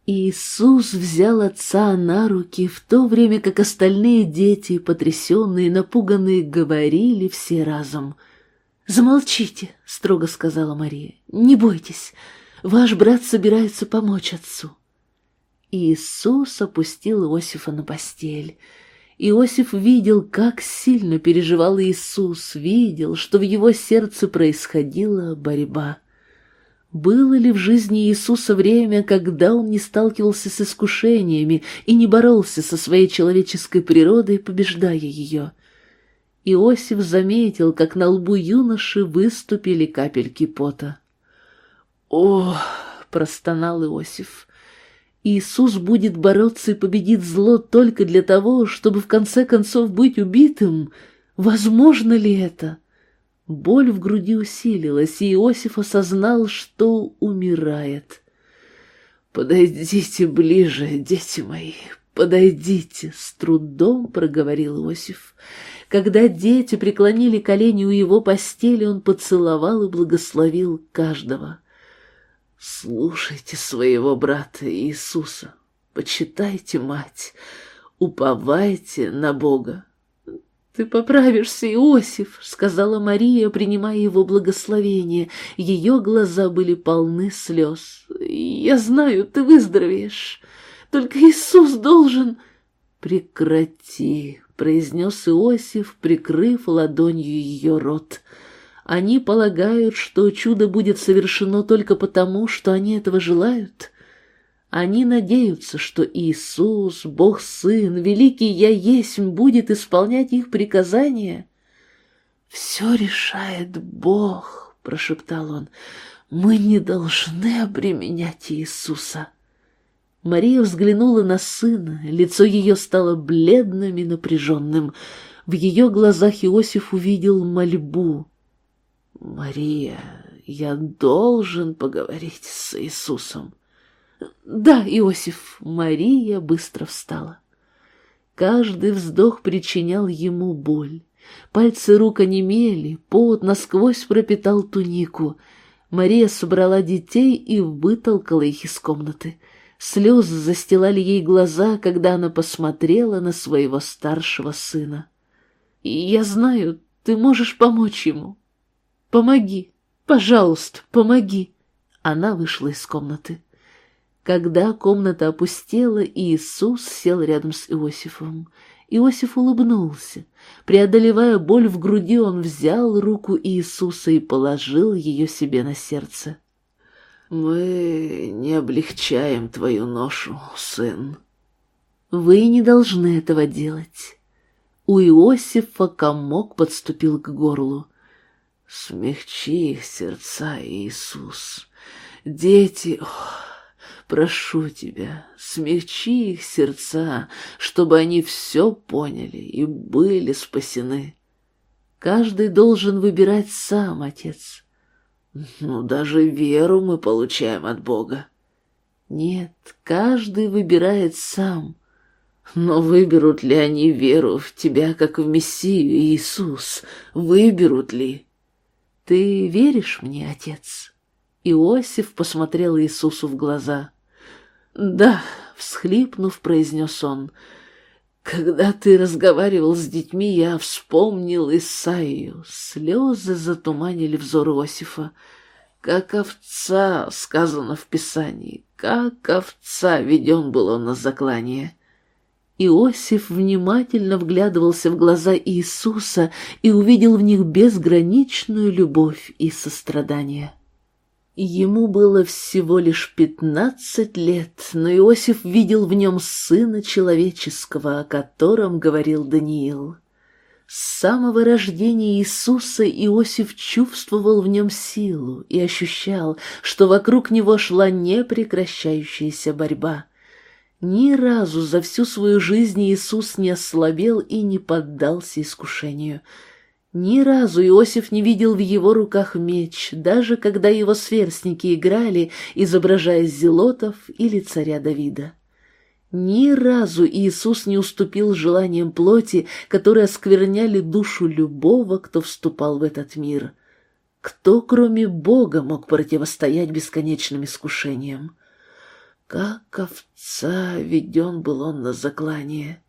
Иисус взял отца на руки, в то время как остальные дети, потрясенные и напуганные, говорили все разом. «Замолчите», — строго сказала Мария, — «не бойтесь, ваш брат собирается помочь отцу». Иисус опустил Иосифа на постель. Иосиф видел, как сильно переживал Иисус, видел, что в его сердце происходила борьба. Было ли в жизни Иисуса время, когда он не сталкивался с искушениями и не боролся со своей человеческой природой, побеждая ее? Иосиф заметил, как на лбу юноши выступили капельки пота. «О!» — простонал Иосиф. «Иисус будет бороться и победить зло только для того, чтобы в конце концов быть убитым? Возможно ли это?» Боль в груди усилилась, и Иосиф осознал, что умирает. «Подойдите ближе, дети мои, подойдите!» — с трудом проговорил Иосиф. Когда дети преклонили колени у его постели, он поцеловал и благословил каждого. Слушайте своего брата Иисуса, почитайте мать, уповайте на Бога. «Ты поправишься, Иосиф», — сказала Мария, принимая его благословение. Ее глаза были полны слез. «Я знаю, ты выздоровеешь. Только Иисус должен...» «Прекрати», — произнес Иосиф, прикрыв ладонью ее рот. «Они полагают, что чудо будет совершено только потому, что они этого желают». Они надеются, что Иисус, Бог Сын, Великий Я Есть, будет исполнять их приказания. «Все решает Бог», — прошептал он, — «мы не должны обременять Иисуса». Мария взглянула на сына, лицо ее стало бледным и напряженным. В ее глазах Иосиф увидел мольбу. «Мария, я должен поговорить с Иисусом». «Да, Иосиф!» Мария быстро встала. Каждый вздох причинял ему боль. Пальцы рук онемели, пот насквозь пропитал тунику. Мария собрала детей и вытолкала их из комнаты. Слезы застилали ей глаза, когда она посмотрела на своего старшего сына. «Я знаю, ты можешь помочь ему. Помоги, пожалуйста, помоги!» Она вышла из комнаты. Когда комната опустела, Иисус сел рядом с Иосифом. Иосиф улыбнулся. Преодолевая боль в груди, он взял руку Иисуса и положил ее себе на сердце. «Мы не облегчаем твою ношу, сын». «Вы не должны этого делать». У Иосифа комок подступил к горлу. «Смягчи их сердца, Иисус. Дети...» Ох, Прошу тебя, смягчи их сердца, чтобы они все поняли и были спасены. Каждый должен выбирать сам, отец. Ну, даже веру мы получаем от Бога. Нет, каждый выбирает сам. Но выберут ли они веру в тебя, как в Мессию Иисус? Выберут ли? Ты веришь мне, отец? Иосиф посмотрел Иисусу в глаза. «Да», — всхлипнув, произнес он, — «когда ты разговаривал с детьми, я вспомнил Исаию. Слезы затуманили взор Иосифа. Как овца, сказано в Писании, как овца веден был он на заклание». Иосиф внимательно вглядывался в глаза Иисуса и увидел в них безграничную любовь и сострадание. Ему было всего лишь пятнадцать лет, но Иосиф видел в нем сына человеческого, о котором говорил Даниил. С самого рождения Иисуса Иосиф чувствовал в нем силу и ощущал, что вокруг него шла непрекращающаяся борьба. Ни разу за всю свою жизнь Иисус не ослабел и не поддался искушению — ни разу Иосиф не видел в его руках меч, даже когда его сверстники играли, изображая зелотов или царя Давида. Ни разу Иисус не уступил желаниям плоти, которые оскверняли душу любого, кто вступал в этот мир. Кто, кроме Бога, мог противостоять бесконечным искушениям? Как овца веден был он на заклание.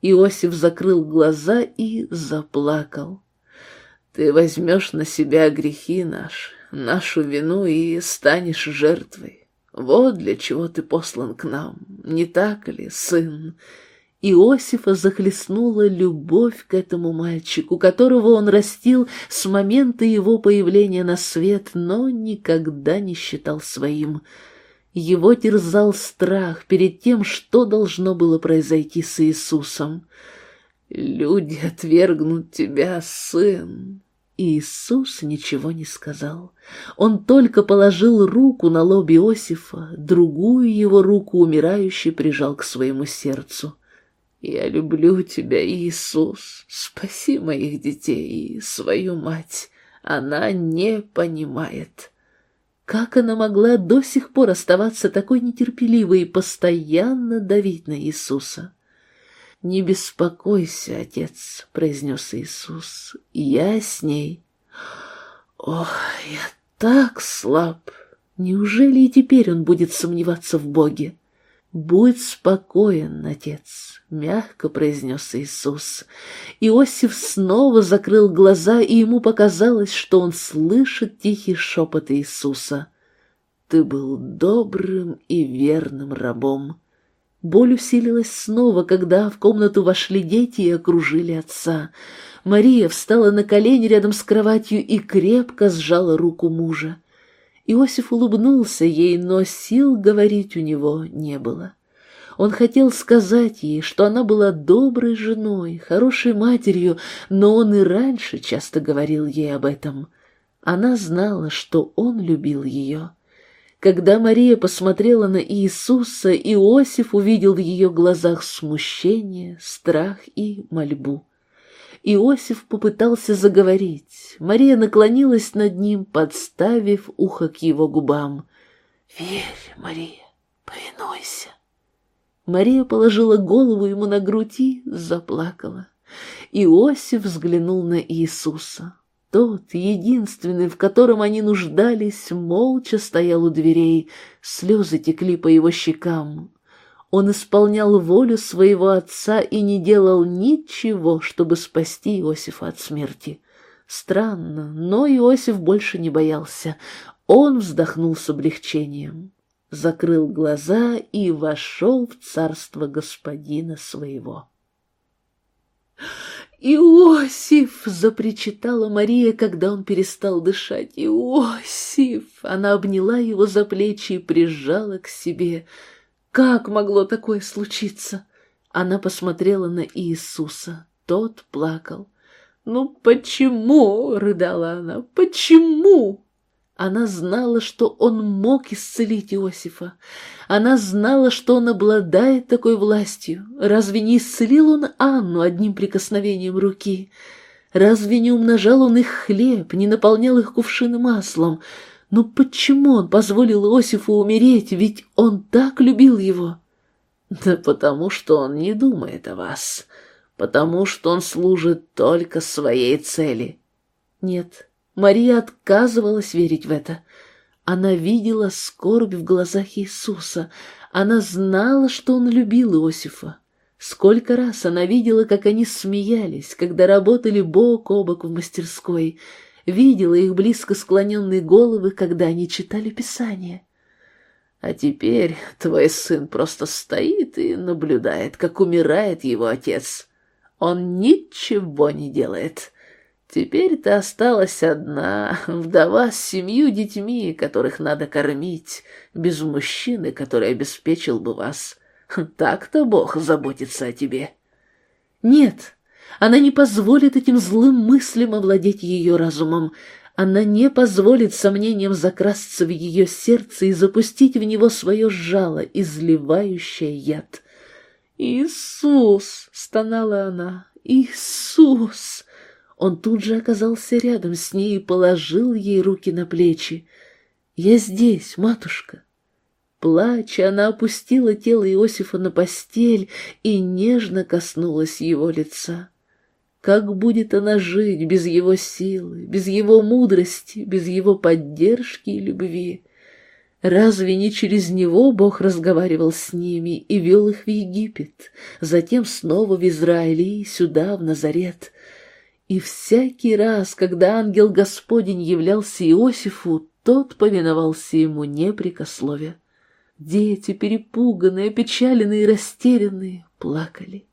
Иосиф закрыл глаза и заплакал. Ты возьмешь на себя грехи наши, нашу вину и станешь жертвой. Вот для чего ты послан к нам, не так ли, сын?» Иосифа захлестнула любовь к этому мальчику, которого он растил с момента его появления на свет, но никогда не считал своим. Его терзал страх перед тем, что должно было произойти с Иисусом. «Люди отвергнут тебя, сын!» Иисус ничего не сказал. Он только положил руку на лоб Иосифа, другую его руку умирающий прижал к своему сердцу. «Я люблю тебя, Иисус. Спаси моих детей и свою мать. Она не понимает». Как она могла до сих пор оставаться такой нетерпеливой и постоянно давить на Иисуса? «Не беспокойся, отец», — произнес Иисус, — «я с ней». «Ох, я так слаб, Неужели и теперь он будет сомневаться в Боге? «Будь спокоен, отец», — мягко произнес Иисус. Иосиф снова закрыл глаза, и ему показалось, что он слышит тихий шепот Иисуса. «Ты был добрым и верным рабом». Боль усилилась снова, когда в комнату вошли дети и окружили отца. Мария встала на колени рядом с кроватью и крепко сжала руку мужа. Иосиф улыбнулся ей, но сил говорить у него не было. Он хотел сказать ей, что она была доброй женой, хорошей матерью, но он и раньше часто говорил ей об этом. Она знала, что он любил ее. Когда Мария посмотрела на Иисуса, Иосиф увидел в ее глазах смущение, страх и мольбу. Иосиф попытался заговорить. Мария наклонилась над ним, подставив ухо к его губам. «Верь, Мария, повинуйся». Мария положила голову ему на грудь и заплакала. Иосиф взглянул на Иисуса. Тот, единственный, в котором они нуждались, молча стоял у дверей, слезы текли по его щекам. Он исполнял волю своего отца и не делал ничего, чтобы спасти Иосифа от смерти. Странно, но Иосиф больше не боялся. Он вздохнул с облегчением, закрыл глаза и вошел в царство господина своего. «Иосиф!» — запричитала Мария, когда он перестал дышать. «Иосиф!» Она обняла его за плечи и прижала к себе — как могло такое случиться? Она посмотрела на Иисуса. Тот плакал. «Ну почему?» — рыдала она. «Почему?» Она знала, что он мог исцелить Иосифа. Она знала, что он обладает такой властью. Разве не исцелил он Анну одним прикосновением руки? Разве не умножал он их хлеб, не наполнял их кувшины маслом? Но почему он позволил Иосифу умереть, ведь он так любил его? Да потому что он не думает о вас, потому что он служит только своей цели. Нет, Мария отказывалась верить в это. Она видела скорбь в глазах Иисуса, она знала, что он любил Иосифа. Сколько раз она видела, как они смеялись, когда работали бок о бок в мастерской — видела их близко склоненные головы, когда они читали Писание. А теперь твой сын просто стоит и наблюдает, как умирает его отец. Он ничего не делает. Теперь ты осталась одна, вдова с семью детьми, которых надо кормить, без мужчины, который обеспечил бы вас. Так-то Бог заботится о тебе. Нет, она не позволит этим злым мыслям овладеть ее разумом. Она не позволит сомнениям закрасться в ее сердце и запустить в него свое жало, изливающее яд. «Иисус!» — стонала она. «Иисус!» Он тут же оказался рядом с ней и положил ей руки на плечи. «Я здесь, матушка!» Плача, она опустила тело Иосифа на постель и нежно коснулась его лица. Как будет она жить без его силы, без его мудрости, без его поддержки и любви? Разве не через него Бог разговаривал с ними и вел их в Египет, затем снова в Израиль и сюда, в Назарет? И всякий раз, когда ангел Господень являлся Иосифу, тот повиновался ему непрекословие. Дети, перепуганные, опечаленные и растерянные, плакали.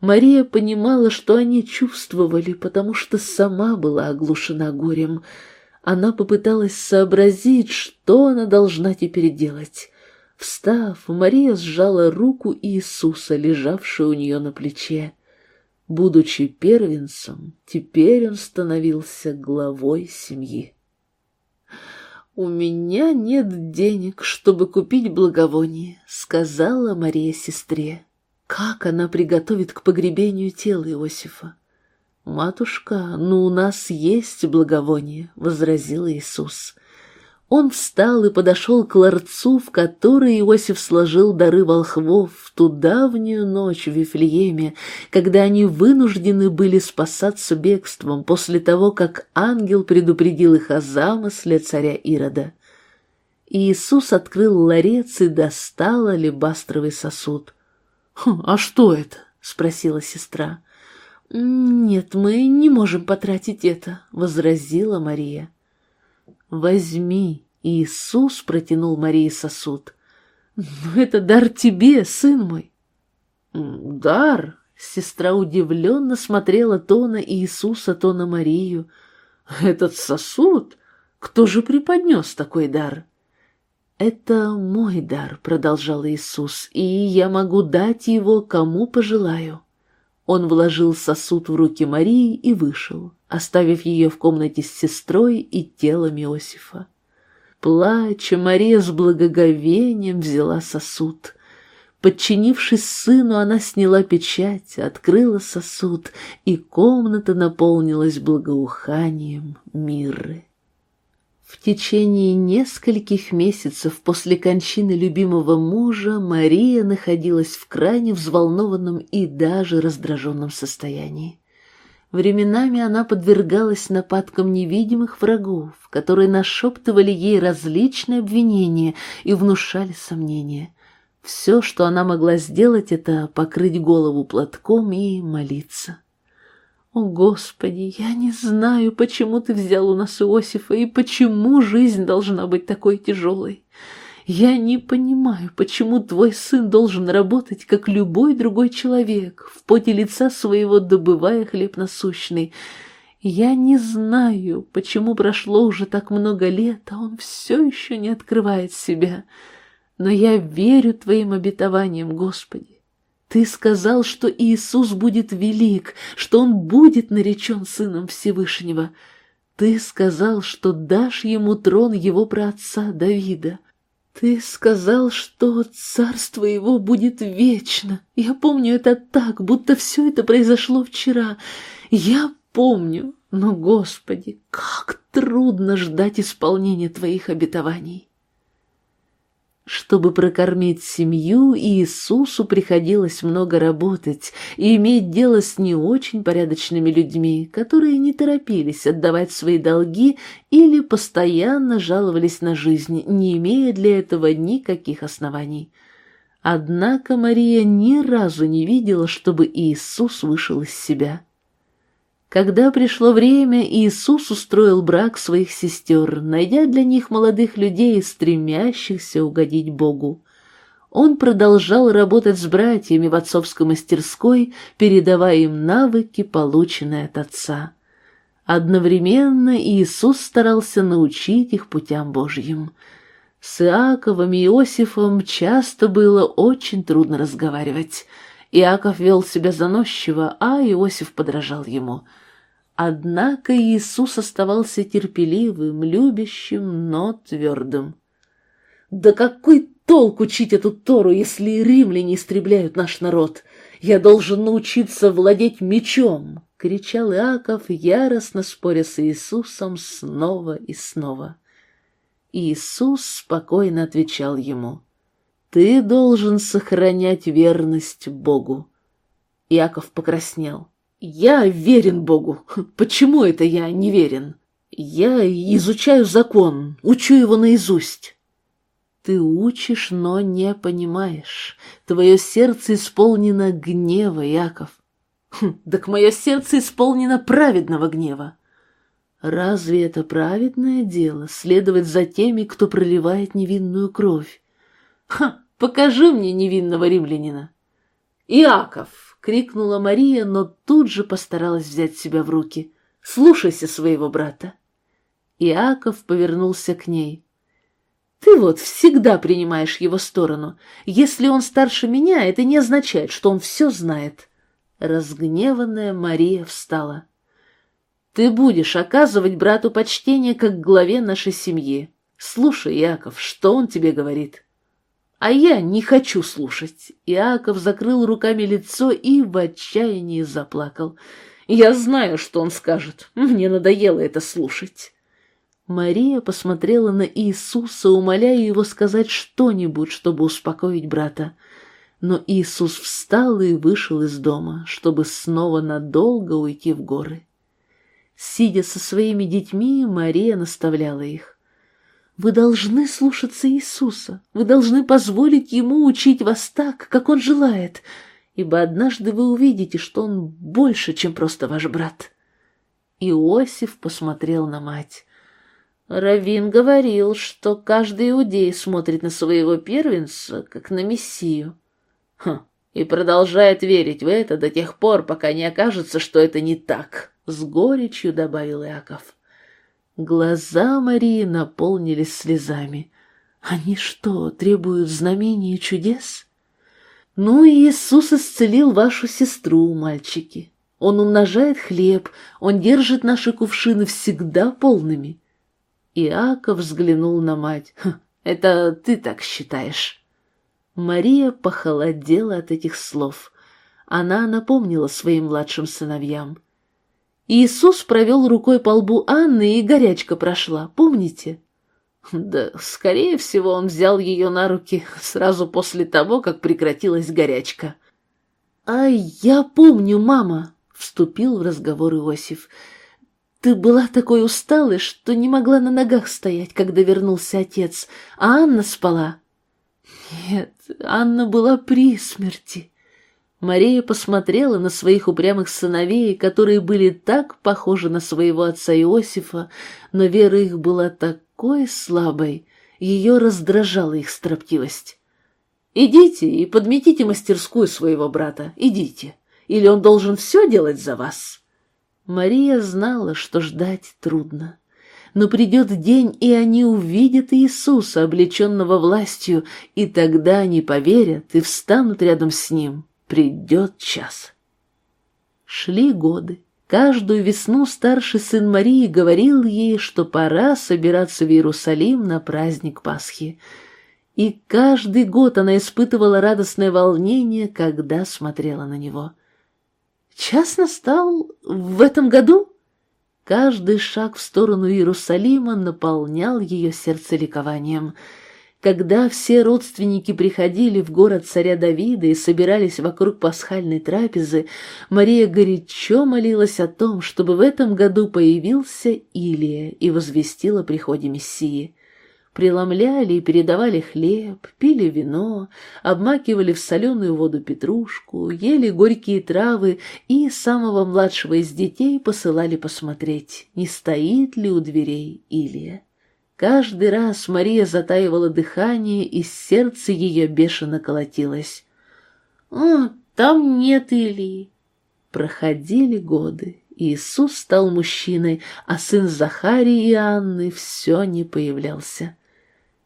Мария понимала, что они чувствовали, потому что сама была оглушена горем. Она попыталась сообразить, что она должна теперь делать. Встав, Мария сжала руку Иисуса, лежавшую у нее на плече. Будучи первенцем, теперь он становился главой семьи. «У меня нет денег, чтобы купить благовоние», — сказала Мария сестре. Как она приготовит к погребению тела Иосифа? «Матушка, ну у нас есть благовоние», — возразил Иисус. Он встал и подошел к ларцу, в который Иосиф сложил дары волхвов в ту давнюю ночь в Вифлееме, когда они вынуждены были спасаться бегством после того, как ангел предупредил их о замысле царя Ирода. Иисус открыл ларец и достал алебастровый сосуд. «Хм, «А что это?» — спросила сестра. «Нет, мы не можем потратить это», — возразила Мария. «Возьми», — Иисус протянул Марии сосуд. «Но это дар тебе, сын мой». «Дар?» — сестра удивленно смотрела то на Иисуса, то на Марию. «Этот сосуд? Кто же преподнес такой дар?» «Это мой дар», — продолжал Иисус, — «и я могу дать его, кому пожелаю». Он вложил сосуд в руки Марии и вышел, оставив ее в комнате с сестрой и телом Иосифа. Плача, Мария с благоговением взяла сосуд. Подчинившись сыну, она сняла печать, открыла сосуд, и комната наполнилась благоуханием миры. В течение нескольких месяцев после кончины любимого мужа Мария находилась в крайне взволнованном и даже раздраженном состоянии. Временами она подвергалась нападкам невидимых врагов, которые нашептывали ей различные обвинения и внушали сомнения. Все, что она могла сделать, это покрыть голову платком и молиться. О, Господи, я не знаю, почему ты взял у нас Иосифа и почему жизнь должна быть такой тяжелой. Я не понимаю, почему твой сын должен работать, как любой другой человек, в поте лица своего добывая хлеб насущный. Я не знаю, почему прошло уже так много лет, а он все еще не открывает себя. Но я верю твоим обетованиям, Господи. Ты сказал, что Иисус будет велик, что Он будет наречен Сыном Всевышнего. Ты сказал, что дашь Ему трон Его праотца Давида. Ты сказал, что царство Его будет вечно. Я помню это так, будто все это произошло вчера. Я помню, но, Господи, как трудно ждать исполнения Твоих обетований. Чтобы прокормить семью, Иисусу приходилось много работать и иметь дело с не очень порядочными людьми, которые не торопились отдавать свои долги или постоянно жаловались на жизнь, не имея для этого никаких оснований. Однако Мария ни разу не видела, чтобы Иисус вышел из себя. Когда пришло время, Иисус устроил брак своих сестер, найдя для них молодых людей, стремящихся угодить Богу. Он продолжал работать с братьями в отцовской мастерской, передавая им навыки, полученные от отца. Одновременно Иисус старался научить их путям Божьим. С Иаковом и Иосифом часто было очень трудно разговаривать. Иаков вел себя заносчиво, а Иосиф подражал ему — Однако Иисус оставался терпеливым, любящим, но твердым. «Да какой толк учить эту Тору, если римляне истребляют наш народ? Я должен научиться владеть мечом!» — кричал Иаков, яростно споря с Иисусом снова и снова. Иисус спокойно отвечал ему, «Ты должен сохранять верность Богу». Иаков покраснел. Я верен Богу. Почему это я не верен? Я изучаю закон, учу его наизусть. Ты учишь, но не понимаешь. Твое сердце исполнено гнева, Яков. Хм, так мое сердце исполнено праведного гнева. Разве это праведное дело следовать за теми, кто проливает невинную кровь? Ха, покажи мне невинного римлянина. Иаков, крикнула Мария, но тут же постаралась взять себя в руки. «Слушайся своего брата!» Иаков повернулся к ней. «Ты вот всегда принимаешь его сторону. Если он старше меня, это не означает, что он все знает». Разгневанная Мария встала. «Ты будешь оказывать брату почтение как главе нашей семьи. Слушай, Яков, что он тебе говорит?» А я не хочу слушать. Иаков закрыл руками лицо и в отчаянии заплакал. Я знаю, что он скажет. Мне надоело это слушать. Мария посмотрела на Иисуса, умоляя его сказать что-нибудь, чтобы успокоить брата. Но Иисус встал и вышел из дома, чтобы снова надолго уйти в горы. Сидя со своими детьми, Мария наставляла их. Вы должны слушаться Иисуса, вы должны позволить Ему учить вас так, как Он желает, ибо однажды вы увидите, что Он больше, чем просто ваш брат». Иосиф посмотрел на мать. Равин говорил, что каждый иудей смотрит на своего первенца, как на мессию. Хм, и продолжает верить в это до тех пор, пока не окажется, что это не так, — с горечью добавил Иаков. Глаза Марии наполнились слезами. Они что, требуют знамений и чудес? Ну Иисус исцелил вашу сестру, мальчики. Он умножает хлеб, он держит наши кувшины всегда полными. Иаков взглянул на мать. «Хм, «Это ты так считаешь?» Мария похолодела от этих слов. Она напомнила своим младшим сыновьям. Иисус провел рукой по лбу Анны, и горячка прошла, помните? Да, скорее всего, он взял ее на руки сразу после того, как прекратилась горячка. «А я помню, мама», — вступил в разговор Иосиф, — ты была такой усталой, что не могла на ногах стоять, когда вернулся отец, а Анна спала. Нет, Анна была при смерти. Мария посмотрела на своих упрямых сыновей, которые были так похожи на своего отца Иосифа, но вера их была такой слабой, ее раздражала их строптивость. «Идите и подметите мастерскую своего брата, идите, или он должен все делать за вас». Мария знала, что ждать трудно. Но придет день, и они увидят Иисуса, облеченного властью, и тогда они поверят и встанут рядом с Ним. Придет час. Шли годы. Каждую весну старший сын Марии говорил ей, что пора собираться в Иерусалим на праздник Пасхи. И каждый год она испытывала радостное волнение, когда смотрела на него — Час настал в этом году? Каждый шаг в сторону Иерусалима наполнял ее сердце ликованием. Когда все родственники приходили в город царя Давида и собирались вокруг пасхальной трапезы, Мария горячо молилась о том, чтобы в этом году появился Илия и возвестила о приходе Мессии преломляли и передавали хлеб, пили вино, обмакивали в соленую воду петрушку, ели горькие травы и самого младшего из детей посылали посмотреть, не стоит ли у дверей Илия. Каждый раз Мария затаивала дыхание, и сердце ее бешено колотилось. «О, там нет Илии!» Проходили годы. Иисус стал мужчиной, а сын Захарии и Анны все не появлялся.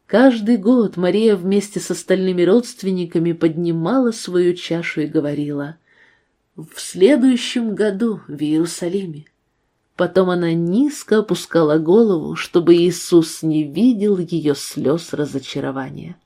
Каждый год Мария вместе с остальными родственниками поднимала свою чашу и говорила «В следующем году в Иерусалиме». Потом она низко опускала голову, чтобы Иисус не видел ее слез разочарования.